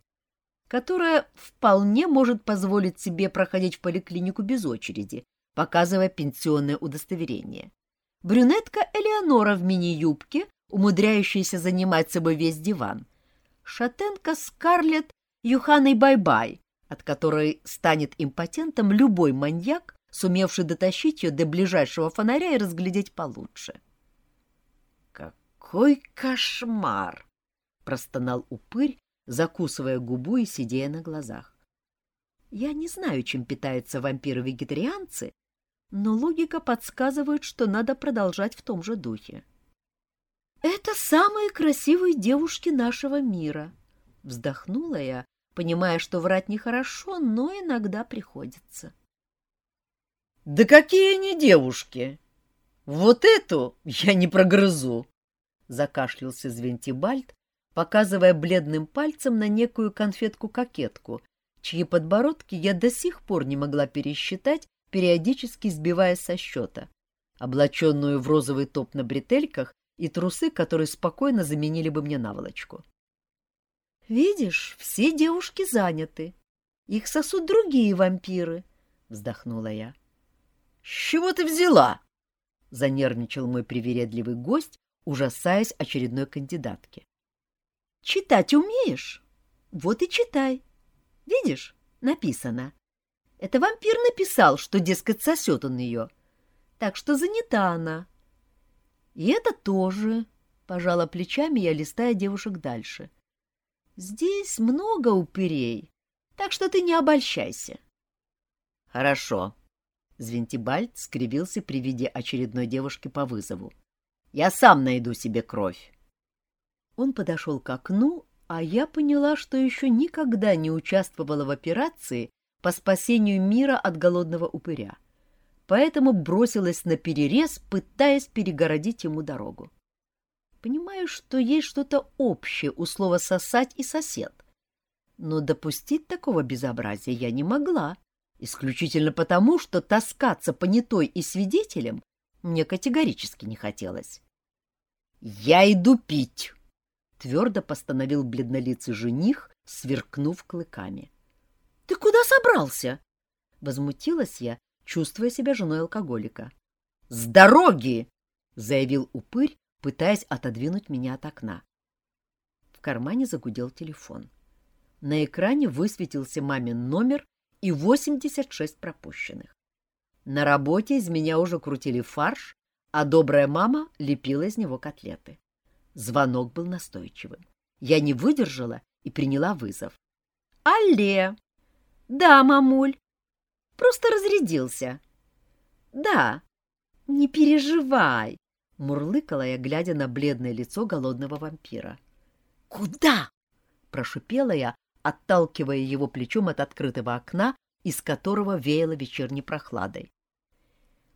Которая вполне может позволить себе проходить в поликлинику без очереди, показывая пенсионное удостоверение. Брюнетка Элеонора в мини-юбке, умудряющаяся занимать собой весь диван. Шатенка Скарлетт Юханой Бай-Бай, от которой станет импотентом любой маньяк, сумевший дотащить ее до ближайшего фонаря и разглядеть получше. «Какой кошмар!» — простонал упырь, закусывая губу и сидя на глазах. Я не знаю, чем питаются вампиры-вегетарианцы, но логика подсказывает, что надо продолжать в том же духе. «Это самые красивые девушки нашего мира», — вздохнула я, понимая, что врать нехорошо, но иногда приходится. «Да какие они девушки! Вот эту я не прогрызу!» — закашлялся Звентибальд, показывая бледным пальцем на некую конфетку-кокетку, чьи подбородки я до сих пор не могла пересчитать, периодически сбивая со счета, облаченную в розовый топ на бретельках и трусы, которые спокойно заменили бы мне наволочку. «Видишь, все девушки заняты. Их сосут другие вампиры», — вздохнула я. «С чего ты взяла?» — занервничал мой привередливый гость, ужасаясь очередной кандидатке. «Читать умеешь? Вот и читай. Видишь, написано. Это вампир написал, что, дескать, сосет он ее. Так что занята она. И это тоже, — пожала плечами я, листая девушек дальше. Здесь много упырей, так что ты не обольщайся. Хорошо. Звентибальд скривился при виде очередной девушки по вызову. Я сам найду себе кровь. Он подошел к окну, а я поняла, что еще никогда не участвовала в операции, по спасению мира от голодного упыря, поэтому бросилась на перерез, пытаясь перегородить ему дорогу. Понимаю, что есть что-то общее у слова «сосать» и «сосед», но допустить такого безобразия я не могла, исключительно потому, что таскаться понятой и свидетелем мне категорически не хотелось. «Я иду пить!» — твердо постановил бледнолицый жених, сверкнув клыками. Ты куда собрался? Возмутилась я, чувствуя себя женой алкоголика. С дороги! заявил упырь, пытаясь отодвинуть меня от окна. В кармане загудел телефон. На экране высветился мамин номер и 86 пропущенных. На работе из меня уже крутили фарш, а добрая мама лепила из него котлеты. Звонок был настойчивым. Я не выдержала и приняла вызов. «Алле!» Да, мамуль. Просто разрядился. Да. Не переживай, мурлыкала я, глядя на бледное лицо голодного вампира. Куда? прошипела я, отталкивая его плечом от открытого окна, из которого веяло вечерней прохладой.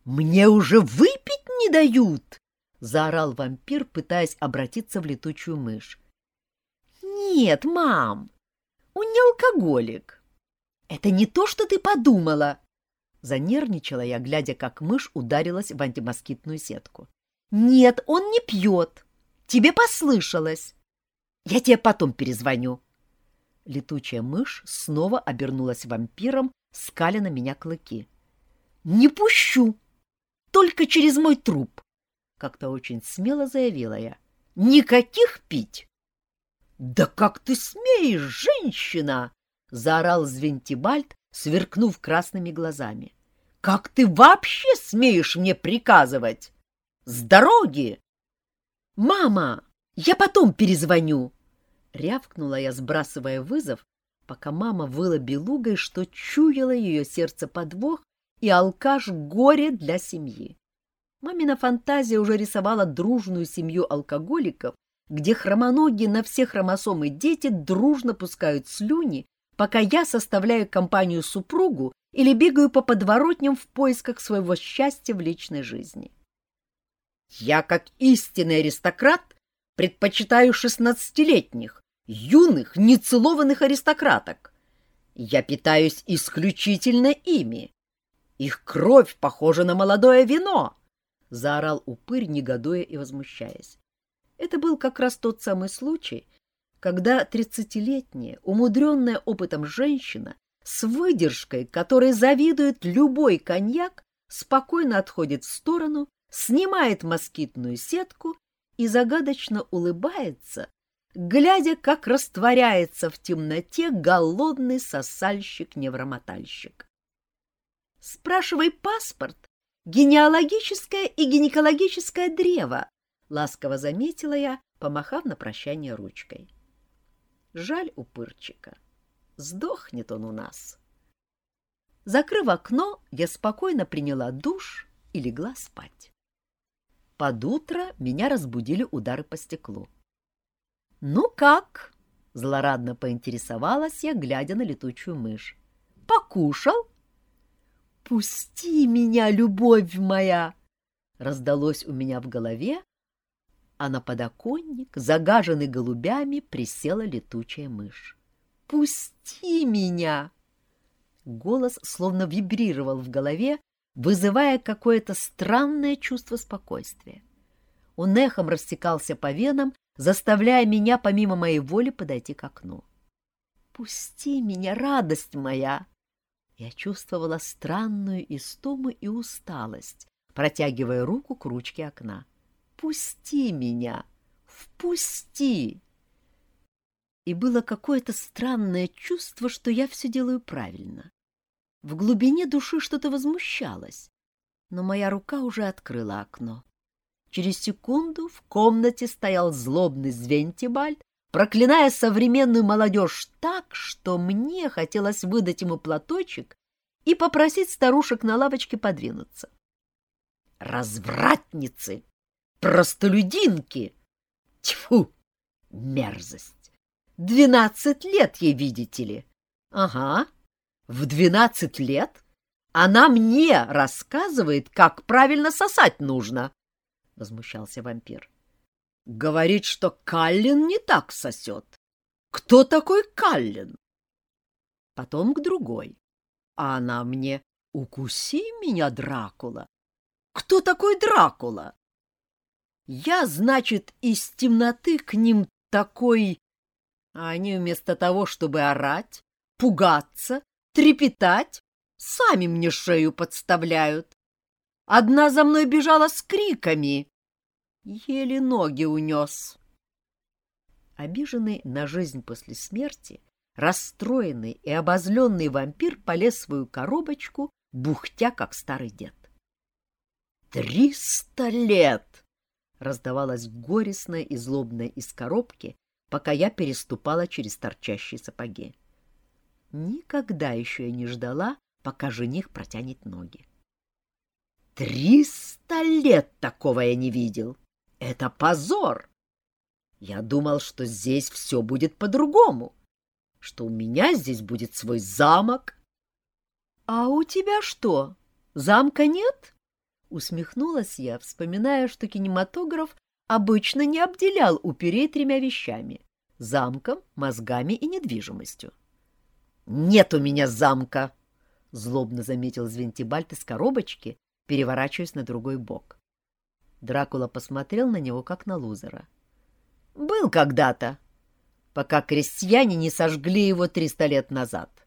Мне уже выпить не дают, заорал вампир, пытаясь обратиться в летучую мышь. Нет, мам, он не алкоголик. «Это не то, что ты подумала!» Занервничала я, глядя, как мышь ударилась в антимоскитную сетку. «Нет, он не пьет! Тебе послышалось! Я тебе потом перезвоню!» Летучая мышь снова обернулась вампиром, скаля на меня клыки. «Не пущу! Только через мой труп!» Как-то очень смело заявила я. «Никаких пить!» «Да как ты смеешь, женщина!» заорал Звентибальд, сверкнув красными глазами. Как ты вообще смеешь мне приказывать? С дороги! Мама, я потом перезвоню, рявкнула я, сбрасывая вызов, пока мама выла белугой, что чуяло ее сердце подвох и алкаш горе для семьи. Мамина фантазия уже рисовала дружную семью алкоголиков, где хромоногие на все хромосомы дети дружно пускают слюни пока я составляю компанию супругу или бегаю по подворотням в поисках своего счастья в личной жизни. Я, как истинный аристократ, предпочитаю шестнадцатилетних, юных, нецелованных аристократок. Я питаюсь исключительно ими. Их кровь похожа на молодое вино, — заорал упырь, негодуя и возмущаясь. Это был как раз тот самый случай, когда тридцатилетняя, умудренная опытом женщина с выдержкой, которой завидует любой коньяк, спокойно отходит в сторону, снимает москитную сетку и загадочно улыбается, глядя, как растворяется в темноте голодный сосальщик-невромотальщик. «Спрашивай паспорт, генеалогическое и гинекологическое древо», — ласково заметила я, помахав на прощание ручкой. Жаль упырчика. Сдохнет он у нас. Закрыв окно, я спокойно приняла душ и легла спать. Под утро меня разбудили удары по стеклу. «Ну как?» — злорадно поинтересовалась я, глядя на летучую мышь. «Покушал?» «Пусти меня, любовь моя!» раздалось у меня в голове, а на подоконник, загаженный голубями, присела летучая мышь. «Пусти меня!» Голос словно вибрировал в голове, вызывая какое-то странное чувство спокойствия. Он эхом растекался по венам, заставляя меня помимо моей воли подойти к окну. «Пусти меня, радость моя!» Я чувствовала странную истому и усталость, протягивая руку к ручке окна. «Пусти меня! Впусти!» И было какое-то странное чувство, что я все делаю правильно. В глубине души что-то возмущалось, но моя рука уже открыла окно. Через секунду в комнате стоял злобный Звентибальд, проклиная современную молодежь так, что мне хотелось выдать ему платочек и попросить старушек на лавочке подвинуться. «Развратницы! Простолюдинки! Тьфу! Мерзость! Двенадцать лет ей, видите ли! Ага, в двенадцать лет она мне рассказывает, как правильно сосать нужно!» — возмущался вампир. Говорит, что Каллин не так сосет. Кто такой Каллин? Потом к другой. А она мне «Укуси меня, Дракула!» Кто такой Дракула? Я, значит, из темноты к ним такой... А они вместо того, чтобы орать, пугаться, трепетать, сами мне шею подставляют. Одна за мной бежала с криками. Еле ноги унес. Обиженный на жизнь после смерти, расстроенный и обозленный вампир полез в свою коробочку, бухтя, как старый дед. «Триста лет!» — раздавалось горестное и злобное из коробки, пока я переступала через торчащие сапоги. Никогда еще я не ждала, пока жених протянет ноги. «Триста лет такого я не видел!» Это позор! Я думал, что здесь все будет по-другому, что у меня здесь будет свой замок. — А у тебя что, замка нет? — усмехнулась я, вспоминая, что кинематограф обычно не обделял уперей тремя вещами — замком, мозгами и недвижимостью. — Нет у меня замка! — злобно заметил Звентибальт из коробочки, переворачиваясь на другой бок. Дракула посмотрел на него, как на лузера. «Был когда-то, пока крестьяне не сожгли его триста лет назад».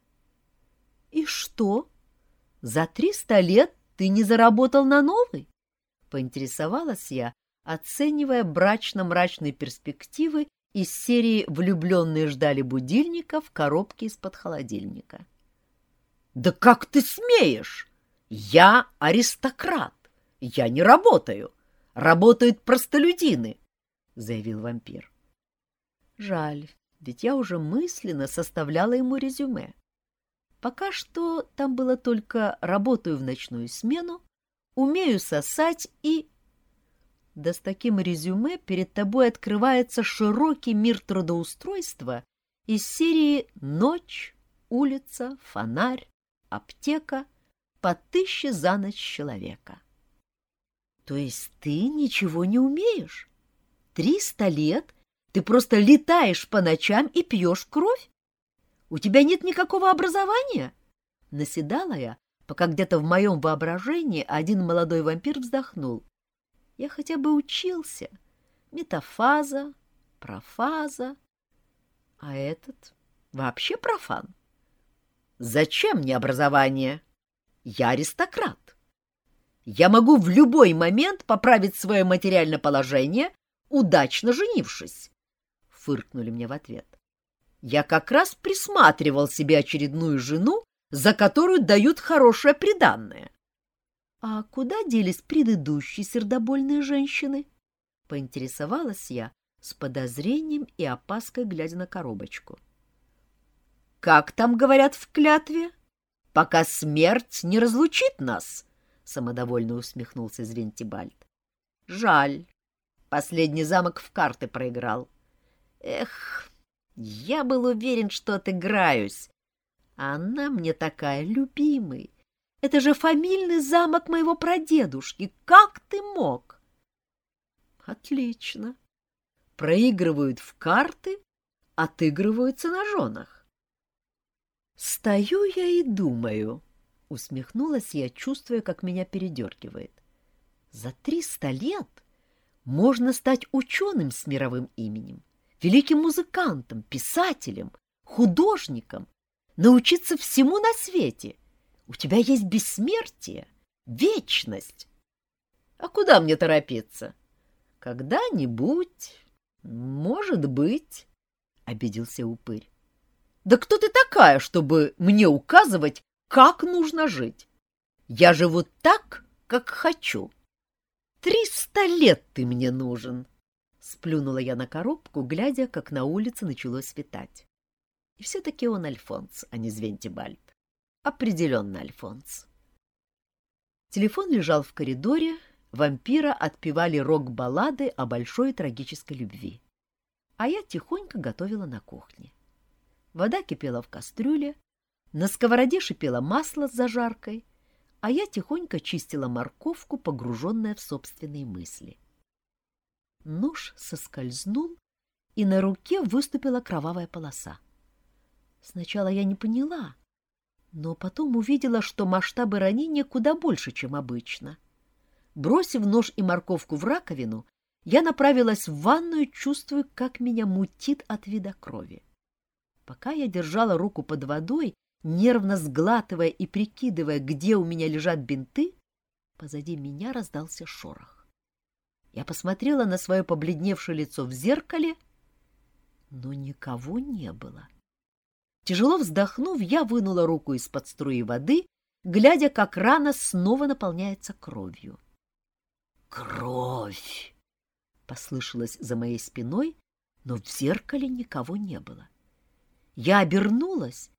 «И что? За триста лет ты не заработал на новый?» — поинтересовалась я, оценивая брачно-мрачные перспективы из серии «Влюбленные ждали будильника» в коробке из-под холодильника. «Да как ты смеешь? Я аристократ, я не работаю работают простолюдины, — заявил вампир. Жаль, ведь я уже мысленно составляла ему резюме. Пока что там было только «работаю в ночную смену», «умею сосать» и... Да с таким резюме перед тобой открывается широкий мир трудоустройства из серии «Ночь», «Улица», «Фонарь», «Аптека», «По тысяче за ночь человека». То есть ты ничего не умеешь? Триста лет ты просто летаешь по ночам и пьешь кровь? У тебя нет никакого образования? Наседала я, пока где-то в моем воображении один молодой вампир вздохнул. Я хотя бы учился. Метафаза, профаза. А этот вообще профан. Зачем мне образование? Я аристократ. Я могу в любой момент поправить свое материальное положение, удачно женившись. Фыркнули мне в ответ. Я как раз присматривал себе очередную жену, за которую дают хорошее приданное. — А куда делись предыдущие сердобольные женщины? — поинтересовалась я с подозрением и опаской, глядя на коробочку. — Как там говорят в клятве? Пока смерть не разлучит нас, — самодовольно усмехнулся Звентибальд. — Жаль. Последний замок в карты проиграл. Эх, я был уверен, что отыграюсь. А она мне такая любимый. Это же фамильный замок моего прадедушки. Как ты мог? Отлично. Проигрывают в карты, отыгрываются на женах. Стою я и думаю, усмехнулась я, чувствуя, как меня передергивает. За триста лет можно стать ученым с мировым именем, великим музыкантом, писателем, художником, научиться всему на свете. У тебя есть бессмертие, вечность. А куда мне торопиться? Когда-нибудь, может быть, — обиделся упырь. Да кто ты такая, чтобы мне указывать, как нужно жить? Я живу так, как хочу. Триста лет ты мне нужен. Сплюнула я на коробку, глядя, как на улице начало светать. И все-таки он Альфонс, а не Звентибальд. Определенно Альфонс. Телефон лежал в коридоре, вампира отпевали рок-баллады о большой трагической любви. А я тихонько готовила на кухне. Вода кипела в кастрюле, на сковороде шипело масло с зажаркой, а я тихонько чистила морковку, погруженная в собственные мысли. Нож соскользнул, и на руке выступила кровавая полоса. Сначала я не поняла, но потом увидела, что масштабы ранения куда больше, чем обычно. Бросив нож и морковку в раковину, я направилась в ванную, чувствуя, как меня мутит от вида крови. Пока я держала руку под водой, нервно сглатывая и прикидывая, где у меня лежат бинты, позади меня раздался шорох. Я посмотрела на свое побледневшее лицо в зеркале, но никого не было. Тяжело вздохнув, я вынула руку из-под струи воды, глядя, как рана снова наполняется кровью. «Кровь!» — послышалось за моей спиной, но в зеркале никого не было. Я обернулась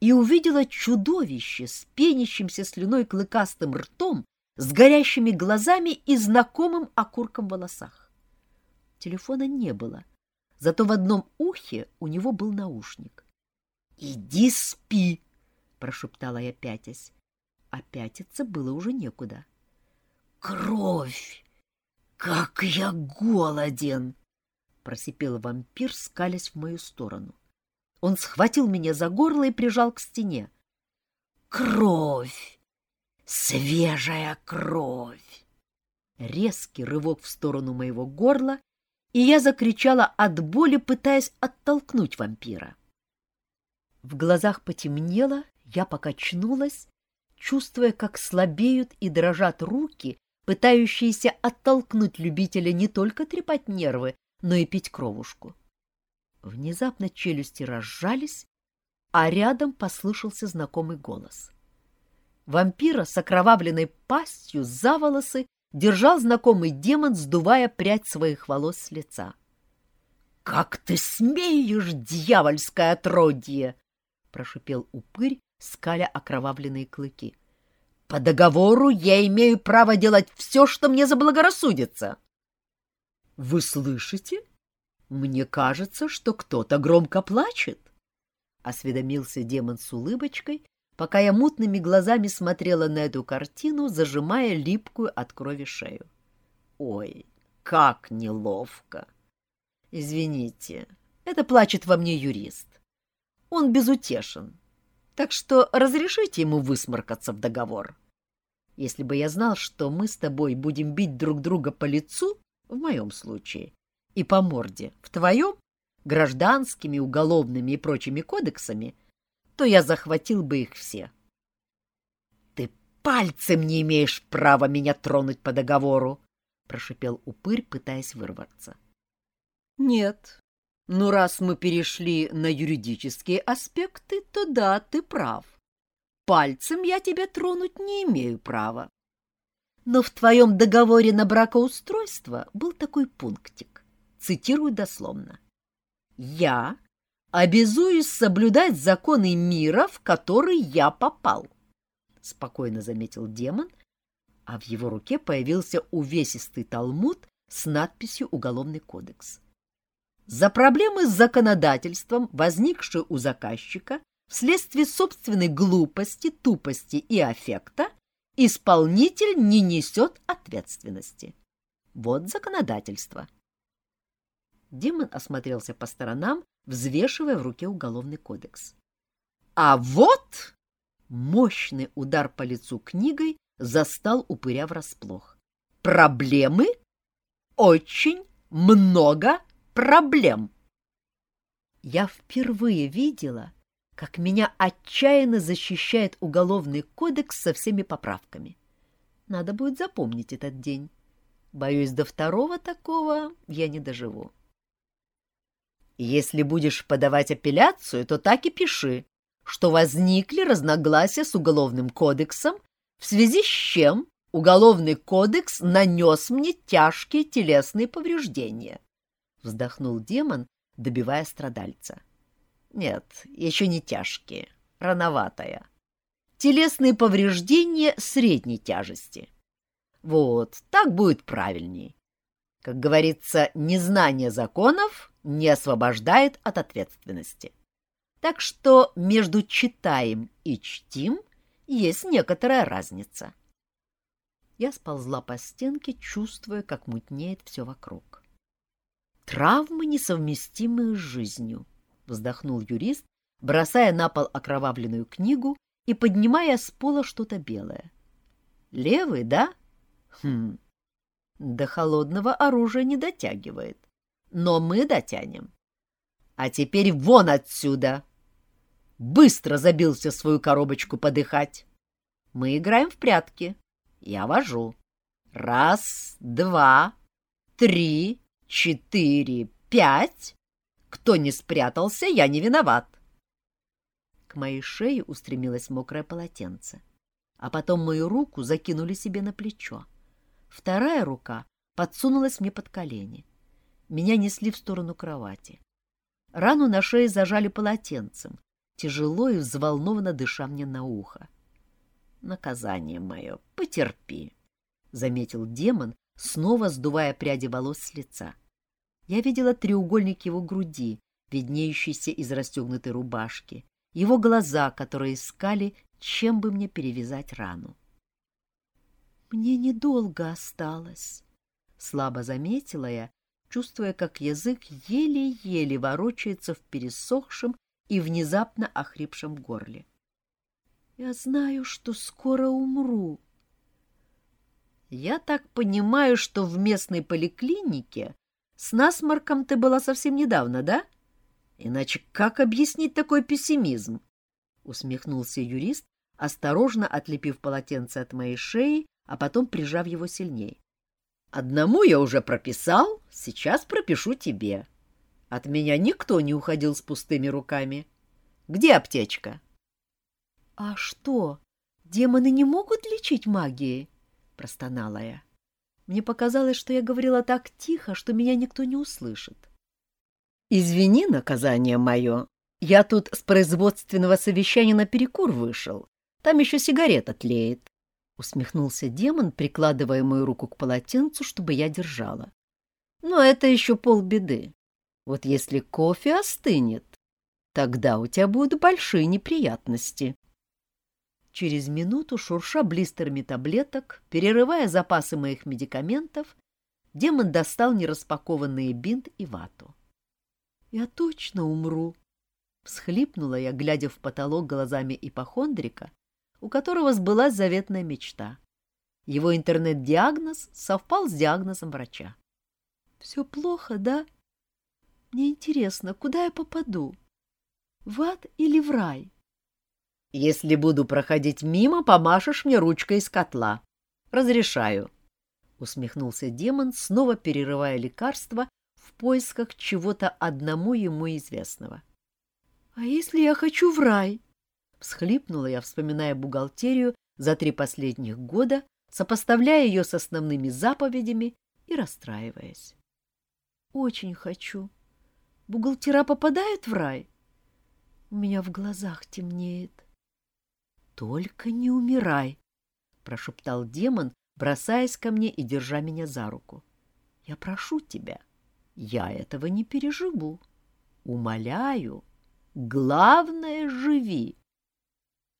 и увидела чудовище с пенящимся слюной клыкастым ртом, с горящими глазами и знакомым окурком в волосах. Телефона не было, зато в одном ухе у него был наушник. «Иди спи!» — прошептала я пятясь. А пятиться было уже некуда. «Кровь! Как я голоден!» — просипел вампир, скалясь в мою сторону. Он схватил меня за горло и прижал к стене. «Кровь! Свежая кровь!» Резкий рывок в сторону моего горла, и я закричала от боли, пытаясь оттолкнуть вампира. В глазах потемнело, я покачнулась, чувствуя, как слабеют и дрожат руки, пытающиеся оттолкнуть любителя не только трепать нервы, но и пить кровушку. Внезапно челюсти разжались, а рядом послышался знакомый голос. Вампира с окровавленной пастью за волосы держал знакомый демон, сдувая прядь своих волос с лица. — Как ты смеешь, дьявольское отродье! — прошипел упырь, скаля окровавленные клыки. — По договору я имею право делать все, что мне заблагорассудится. — Вы слышите? — «Мне кажется, что кто-то громко плачет», — осведомился демон с улыбочкой, пока я мутными глазами смотрела на эту картину, зажимая липкую от крови шею. Ой, как неловко. Извините, это плачет во мне юрист. Он безутешен, так что разрешите ему высморкаться в договор. Если бы я знал, что мы с тобой будем бить друг друга по лицу, в моем случае, и по морде, в твоем, гражданскими, уголовными и прочими кодексами, то я захватил бы их все. Ты пальцем не имеешь права меня тронуть по договору, — прошипел упырь, пытаясь вырваться. — Нет, ну раз мы перешли на юридические аспекты, то да, ты прав. Пальцем я тебя тронуть не имею права. Но в твоем договоре на бракоустройство был такой пунктик. Цитирую дословно. «Я обязуюсь соблюдать законы мира, в который я попал», — спокойно заметил демон, а в его руке появился увесистый талмуд с надписью «Уголовный кодекс». За проблемы с законодательством, возникшие у заказчика вследствие собственной глупости, тупости и аффекта, исполнитель не несет ответственности. Вот законодательство. Демон осмотрелся по сторонам, взвешивая в руке уголовный кодекс. А вот мощный удар по лицу книгой застал упыря врасплох. Проблемы? Очень много проблем. Я впервые видела, как меня отчаянно защищает уголовный кодекс со всеми поправками. Надо будет запомнить этот день. Боюсь, до второго такого я не доживу. Если будешь подавать апелляцию, то так и пиши, что возникли разногласия с уголовным кодексом в связи с чем Уголовный кодекс нанес мне тяжкие телесные повреждения. Вздохнул демон, добивая страдальца. Нет, еще не тяжкие, рановатая. Телесные повреждения средней тяжести. Вот, так будет правильней. Как говорится, незнание законов не освобождает от ответственности. Так что между читаем и чтим есть некоторая разница. Я сползла по стенке, чувствуя, как мутнеет все вокруг. «Травмы, несовместимые с жизнью», — вздохнул юрист, бросая на пол окровавленную книгу и поднимая с пола что-то белое. «Левый, да? Хм, до холодного оружия не дотягивает. Но мы дотянем. А теперь вон отсюда!» быстро забился в свою коробочку подыхать. Мы играем в прятки. Я вожу. Раз, два, три, четыре, пять. Кто не спрятался, я не виноват. К моей шее устремилось мокрое полотенце, а потом мою руку закинули себе на плечо. Вторая рука подсунулась мне под колени. Меня несли в сторону кровати. Рану на шее зажали полотенцем, тяжело и взволнованно дыша мне на ухо. «Наказание мое, потерпи», — заметил демон, снова сдувая пряди волос с лица. Я видела треугольник его груди, виднеющийся из расстегнутой рубашки, его глаза, которые искали, чем бы мне перевязать рану. «Мне недолго осталось», — слабо заметила я, чувствуя, как язык еле-еле ворочается в пересохшем и внезапно охрипшем горле. «Я знаю, что скоро умру». «Я так понимаю, что в местной поликлинике с насморком ты была совсем недавно, да? Иначе как объяснить такой пессимизм?» — усмехнулся юрист, осторожно отлепив полотенце от моей шеи, а потом прижав его сильней. «Одному я уже прописал, сейчас пропишу тебе. От меня никто не уходил с пустыми руками. Где аптечка? — А что, демоны не могут лечить магией? — простонала я. Мне показалось, что я говорила так тихо, что меня никто не услышит. — Извини, наказание мое. Я тут с производственного совещания на перекур вышел. Там еще сигарета тлеет. — усмехнулся демон, прикладывая мою руку к полотенцу, чтобы я держала. — Но это еще полбеды. Вот если кофе остынет, тогда у тебя будут большие неприятности. Через минуту, шурша блистерами таблеток, перерывая запасы моих медикаментов, демон достал нераспакованные бинт и вату. «Я точно умру!» — всхлипнула я, глядя в потолок глазами ипохондрика, у которого сбылась заветная мечта. Его интернет-диагноз совпал с диагнозом врача. «Все плохо, да? Мне интересно, куда я попаду? В ад или в рай?» «Если буду проходить мимо, помашешь мне ручкой из котла. Разрешаю», — усмехнулся демон, снова перерывая лекарство в поисках чего-то одному ему известного. «А если я хочу в рай?» — всхлипнула я, вспоминая бухгалтерию за три последних года, сопоставляя ее с основными заповедями и расстраиваясь. Очень хочу. Бухгалтера попадают в рай? У меня в глазах темнеет. Только не умирай, прошептал демон, бросаясь ко мне и держа меня за руку. Я прошу тебя, я этого не переживу. Умоляю, главное, живи.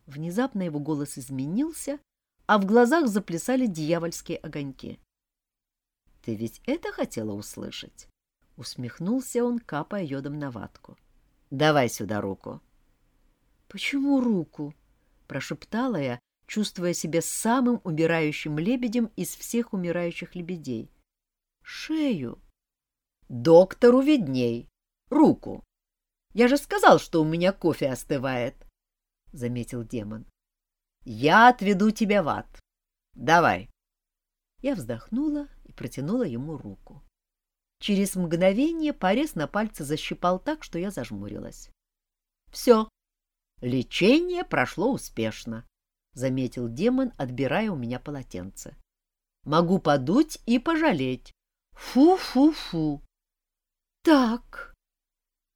Внезапно его голос изменился, а в глазах заплясали дьявольские огоньки. — Ты ведь это хотела услышать? — усмехнулся он, капая йодом на ватку. — Давай сюда руку. — Почему руку? — прошептала я, чувствуя себя самым умирающим лебедем из всех умирающих лебедей. — Шею. — Доктору видней. Руку. Я же сказал, что у меня кофе остывает, — заметил демон. Я отведу тебя в ад. Давай. Я вздохнула и протянула ему руку. Через мгновение порез на пальце защипал так, что я зажмурилась. Все. Лечение прошло успешно, заметил демон, отбирая у меня полотенце. Могу подуть и пожалеть. Фу-фу-фу. Так.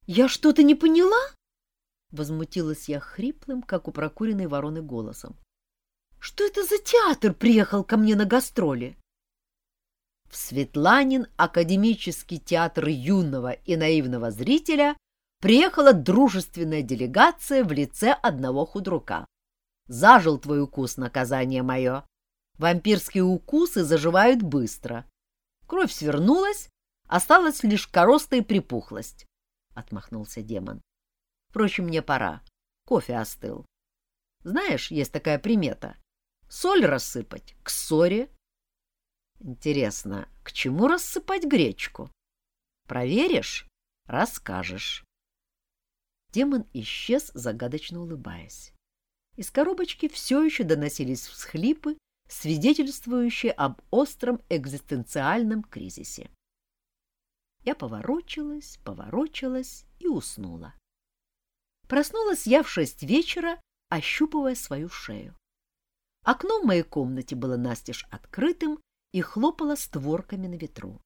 Я что-то не поняла? Возмутилась я хриплым, как у прокуренной вороны голосом. Что это за театр приехал ко мне на гастроли? В Светланин академический театр юного и наивного зрителя приехала дружественная делегация в лице одного худрука. Зажил твой укус, наказание мое. Вампирские укусы заживают быстро. Кровь свернулась, осталась лишь короста и припухлость, — отмахнулся демон. Впрочем, мне пора. Кофе остыл. Знаешь, есть такая примета. Соль рассыпать к ссоре. Интересно, к чему рассыпать гречку? Проверишь — расскажешь. Демон исчез, загадочно улыбаясь. Из коробочки все еще доносились всхлипы, свидетельствующие об остром экзистенциальном кризисе. Я поворочилась, поворочилась и уснула. Проснулась я в шесть вечера, ощупывая свою шею. Окно в моей комнате было настежь открытым и хлопало створками на ветру.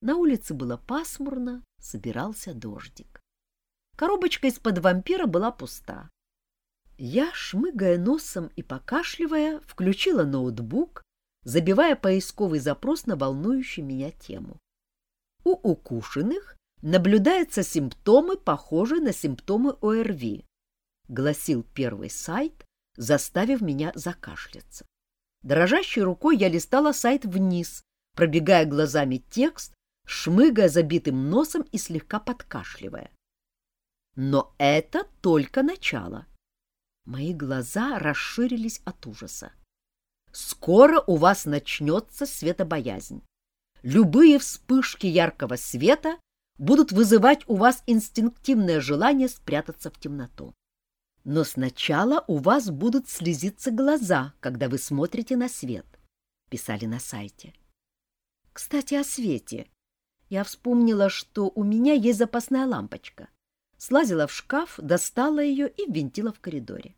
На улице было пасмурно, собирался дождик. Коробочка из-под вампира была пуста. Я, шмыгая носом и покашливая, включила ноутбук, забивая поисковый запрос на волнующую меня тему. У укушенных наблюдаются симптомы, похожие на симптомы ОРВИ, гласил первый сайт, заставив меня закашляться. Дрожащей рукой я листала сайт вниз, пробегая глазами текст, шмыгая забитым носом и слегка подкашливая. Но это только начало. Мои глаза расширились от ужаса. Скоро у вас начнется светобоязнь. Любые вспышки яркого света будут вызывать у вас инстинктивное желание спрятаться в темноту. Но сначала у вас будут слезиться глаза, когда вы смотрите на свет, писали на сайте. Кстати, о свете. Я вспомнила, что у меня есть запасная лампочка. Слазила в шкаф, достала ее и ввинтила в коридоре.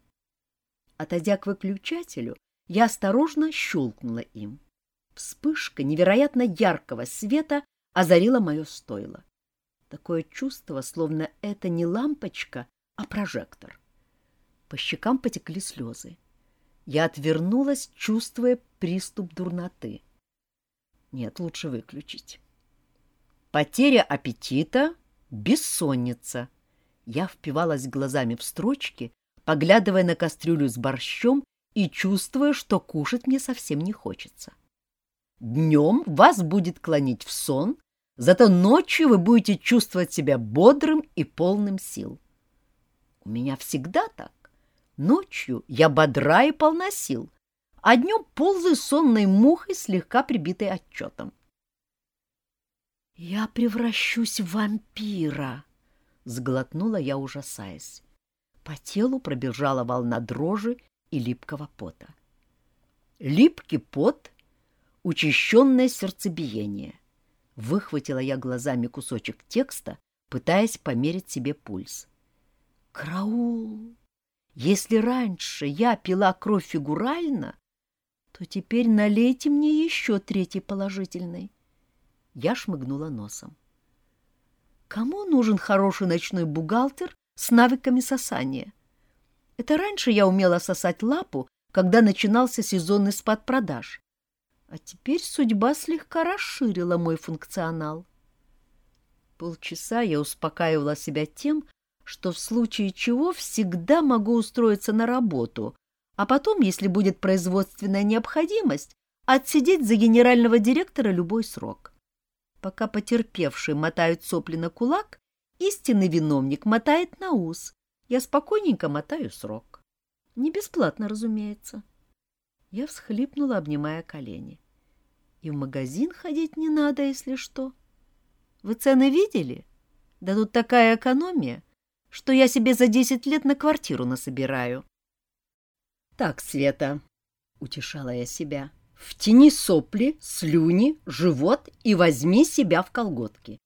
Отойдя к выключателю, я осторожно щелкнула им. Вспышка невероятно яркого света озарила мое стойло. Такое чувство, словно это не лампочка, а прожектор. По щекам потекли слезы. Я отвернулась, чувствуя приступ дурноты. Нет, лучше выключить. Потеря аппетита, бессонница. Я впивалась глазами в строчки, поглядывая на кастрюлю с борщом и чувствуя, что кушать мне совсем не хочется. Днем вас будет клонить в сон, зато ночью вы будете чувствовать себя бодрым и полным сил. У меня всегда так. Ночью я бодра и полна сил, а днем ползаю сонной мухой, слегка прибитой отчетом. «Я превращусь в вампира!» — сглотнула я, ужасаясь. По телу пробежала волна дрожи и липкого пота. Липкий пот, учащенное сердцебиение. Выхватила я глазами кусочек текста, пытаясь померить себе пульс. «Караул! Если раньше я пила кровь фигурально, то теперь налейте мне еще третий положительный». Я шмыгнула носом. Кому нужен хороший ночной бухгалтер с навыками сосания? Это раньше я умела сосать лапу, когда начинался сезонный спад продаж. А теперь судьба слегка расширила мой функционал. Полчаса я успокаивала себя тем, что в случае чего всегда могу устроиться на работу, а потом, если будет производственная необходимость, отсидеть за генерального директора любой срок. Пока потерпевшие мотают сопли на кулак, истинный виновник мотает на ус. Я спокойненько мотаю срок. Не бесплатно, разумеется. Я всхлипнула, обнимая колени. И в магазин ходить не надо, если что. Вы цены видели? Да тут такая экономия, что я себе за десять лет на квартиру насобираю. Так, Света, — утешала я себя, — Втяни сопли, слюни, живот и возьми себя в колготки.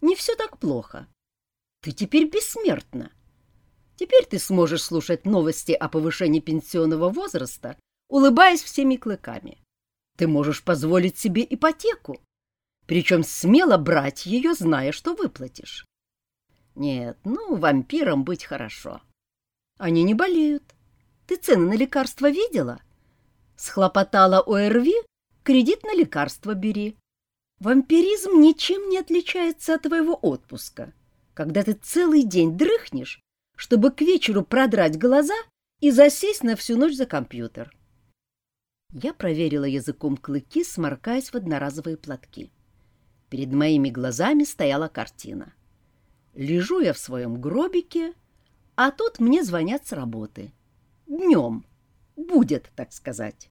Не все так плохо. Ты теперь бессмертна. Теперь ты сможешь слушать новости о повышении пенсионного возраста, улыбаясь всеми клыками. Ты можешь позволить себе ипотеку, причем смело брать ее, зная, что выплатишь. Нет, ну, вампирам быть хорошо. Они не болеют. Ты цены на лекарства видела? — Схлопотала ОРВИ, кредит на лекарство бери. Вампиризм ничем не отличается от твоего отпуска, когда ты целый день дрыхнешь, чтобы к вечеру продрать глаза и засесть на всю ночь за компьютер. Я проверила языком клыки, сморкаясь в одноразовые платки. Перед моими глазами стояла картина. Лежу я в своем гробике, а тут мне звонят с работы. Днем. Будет, так сказать.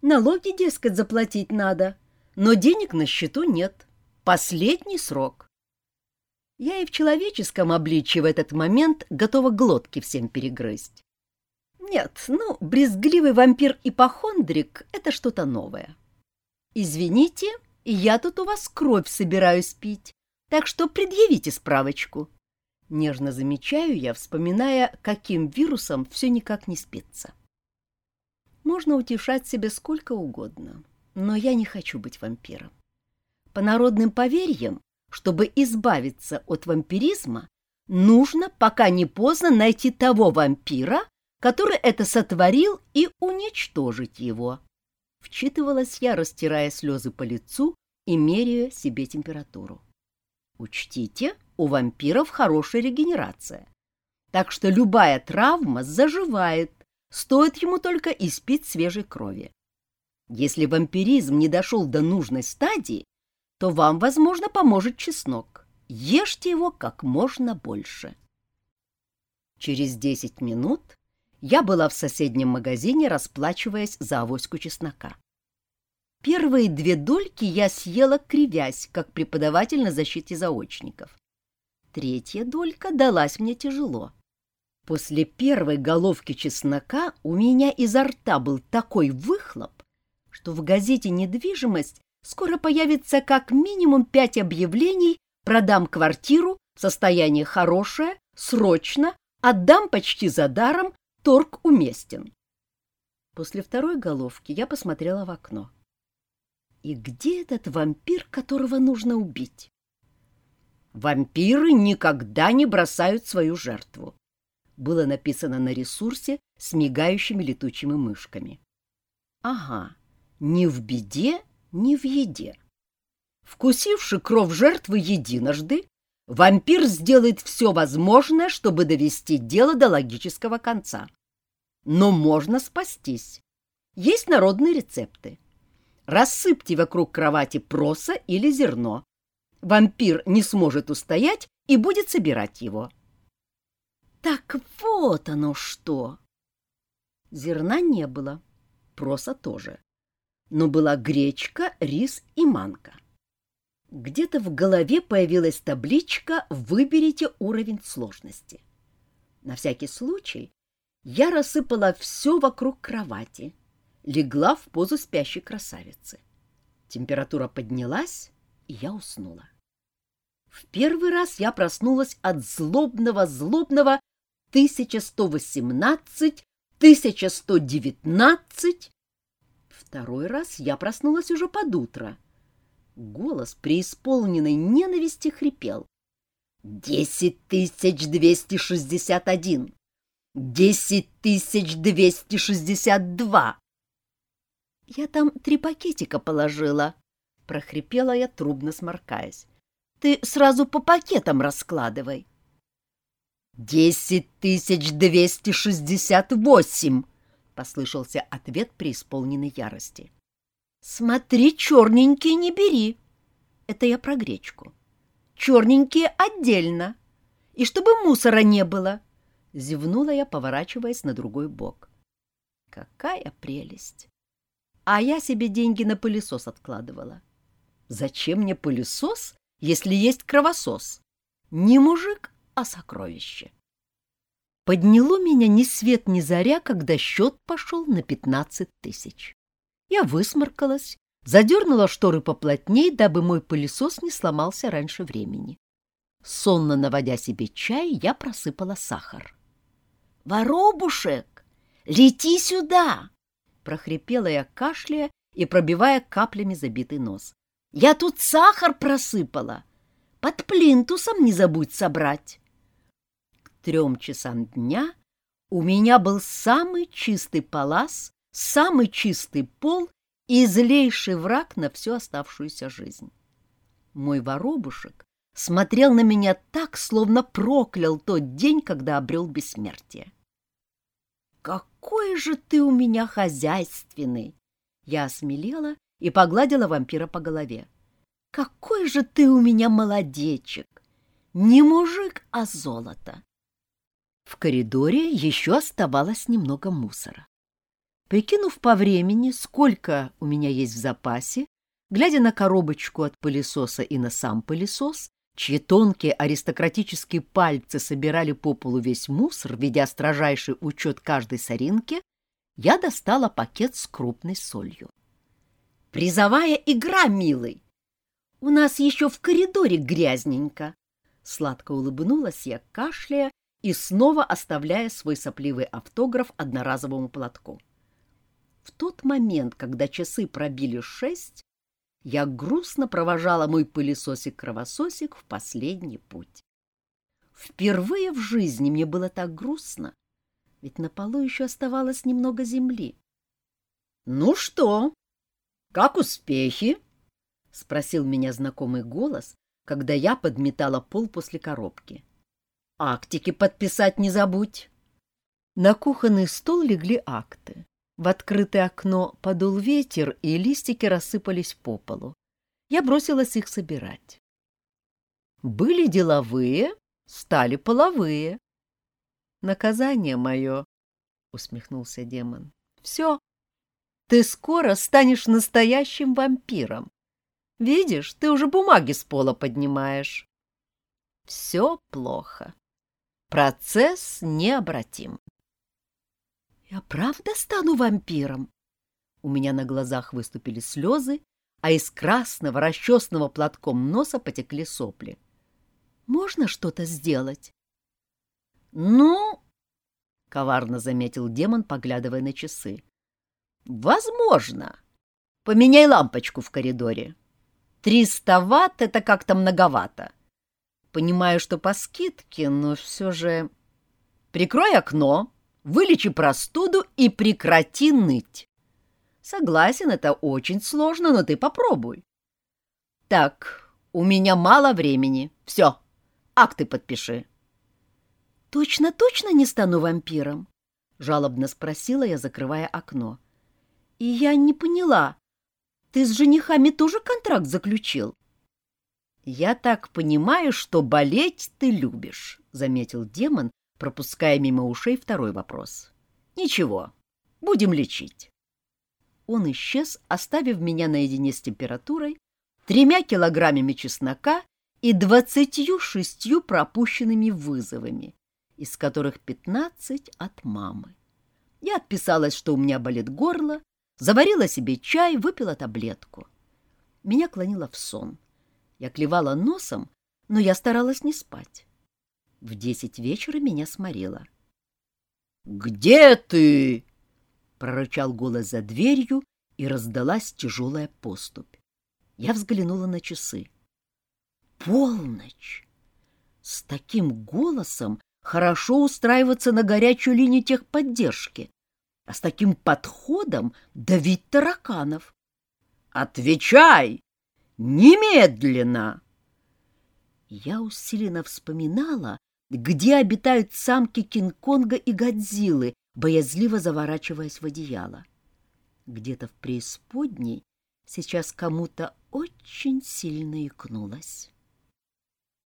Налоги, дескать, заплатить надо, но денег на счету нет. Последний срок. Я и в человеческом обличье в этот момент готова глотки всем перегрызть. Нет, ну, брезгливый вампир-ипохондрик — это что-то новое. Извините, я тут у вас кровь собираюсь пить, так что предъявите справочку. Нежно замечаю я, вспоминая, каким вирусом все никак не спится. Можно утешать себя сколько угодно, но я не хочу быть вампиром. По народным поверьям, чтобы избавиться от вампиризма, нужно, пока не поздно, найти того вампира, который это сотворил, и уничтожить его. Вчитывалась я, растирая слезы по лицу и меряя себе температуру. Учтите, у вампиров хорошая регенерация, так что любая травма заживает, Стоит ему только испить свежей крови. Если вампиризм не дошел до нужной стадии, то вам, возможно, поможет чеснок. Ешьте его как можно больше. Через десять минут я была в соседнем магазине, расплачиваясь за авоську чеснока. Первые две дольки я съела, кривясь, как преподаватель на защите заочников. Третья долька далась мне тяжело. После первой головки чеснока у меня изо рта был такой выхлоп, что в газете «Недвижимость» скоро появится как минимум пять объявлений «Продам квартиру, состояние хорошее, срочно, отдам почти за даром, торг уместен». После второй головки я посмотрела в окно. И где этот вампир, которого нужно убить? Вампиры никогда не бросают свою жертву было написано на ресурсе с мигающими летучими мышками. Ага, ни в беде, ни в еде. Вкусивши кровь жертвы единожды, вампир сделает все возможное, чтобы довести дело до логического конца. Но можно спастись. Есть народные рецепты. Рассыпьте вокруг кровати проса или зерно. Вампир не сможет устоять и будет собирать его. Так вот оно что! Зерна не было, проса тоже. Но была гречка, рис и манка. Где-то в голове появилась табличка «Выберите уровень сложности». На всякий случай я рассыпала все вокруг кровати, легла в позу спящей красавицы. Температура поднялась, и я уснула. В первый раз я проснулась от злобного-злобного 1118, 1119. Второй раз я проснулась уже под утро. Голос преисполненной ненависти хрипел. «Десять тысяч двести шестьдесят один! Десять тысяч двести шестьдесят два!» «Я там три пакетика положила», — прохрипела я, трубно сморкаясь. «Ты сразу по пакетам раскладывай». «Десять тысяч двести шестьдесят восемь!» — послышался ответ при исполненной ярости. «Смотри, черненькие не бери!» Это я про гречку. «Черненькие отдельно, и чтобы мусора не было!» Зевнула я, поворачиваясь на другой бок. «Какая прелесть!» а я себе деньги на пылесос откладывала. Зачем мне пылесос, если есть кровосос? Не мужик, а сокровище. Подняло меня ни свет ни заря, когда счет пошел на пятнадцать тысяч. Я высморкалась, задернула шторы поплотней, дабы мой пылесос не сломался раньше времени. Сонно наводя себе чай, я просыпала сахар. «Воробушек, лети сюда!» прохрипела я, кашляя и пробивая каплями забитый нос. «Я тут сахар просыпала! Под плинтусом не забудь собрать!» К трем часам дня у меня был самый чистый палас, самый чистый пол и злейший враг на всю оставшуюся жизнь. Мой воробушек смотрел на меня так, словно проклял тот день, когда обрел бессмертие. «Какой же ты у меня хозяйственный!» Я осмелела и погладила вампира по голове. «Какой же ты у меня молодечек! Не мужик, а золото!» В коридоре еще оставалось немного мусора. Прикинув по времени, сколько у меня есть в запасе, глядя на коробочку от пылесоса и на сам пылесос, чьи тонкие аристократические пальцы собирали по полу весь мусор, ведя строжайший учет каждой соринки, я достала пакет с крупной солью. «Призовая игра, милый! У нас еще в коридоре грязненько!» Сладко улыбнулась я, кашляя и снова оставляя свой сопливый автограф одноразовому платку. В тот момент, когда часы пробили шесть, я грустно провожала мой пылесосик-кровососик в последний путь. Впервые в жизни мне было так грустно, ведь на полу еще оставалось немного земли. — Ну что, как успехи? — спросил меня знакомый голос, когда я подметала пол после коробки. — Актики подписать не забудь. На кухонный стол легли акты. В открытое окно подул ветер, и листики рассыпались по полу. Я бросилась их собирать. Были деловые, стали половые. Наказание мое, — усмехнулся демон. Все, ты скоро станешь настоящим вампиром. Видишь, ты уже бумаги с пола поднимаешь. Все плохо. Процесс необратим. Я правда стану вампиром? У меня на глазах выступили слезы, а из красного, расчесанного платком носа потекли сопли. Можно что-то сделать? Ну, коварно заметил демон, поглядывая на часы. Возможно. Поменяй лампочку в коридоре. Триста ватт — это как-то многовато. Понимаю, что по скидке, но все же... Прикрой окно, Вылечи простуду и прекрати ныть. Согласен, это очень сложно, но ты попробуй. Так, у меня мало времени. Все, акты подпиши. Точно-точно не стану вампиром? Жалобно спросила я, закрывая окно. И я не поняла. ты с женихами тоже контракт заключил? Я так понимаю, что болеть ты любишь, заметил демон, пропуская мимо ушей второй вопрос. Ничего, будем лечить. Он исчез, оставив меня наедине с температурой, тремя килограммами чеснока и двадцатью шестью пропущенными вызовами, из которых пятнадцать от мамы. Я отписалась, что у меня болит горло, заварила себе чай, выпила таблетку. Меня клонило в сон. Я клевала носом, но я старалась не спать. В десять вечера меня сморило. «Где ты?» — прорычал голос за дверью, и раздалась тяжелая поступь. Я взглянула на часы. Полночь! С таким голосом хорошо устраиваться на горячую линию техподдержки, а с таким подходом давить тараканов. «Отвечай! Немедленно!» Я усиленно вспоминала, где обитают самки Кинг-Конга и Годзиллы, боязливо заворачиваясь в одеяло. Где-то в преисподней сейчас кому-то очень сильно икнулось.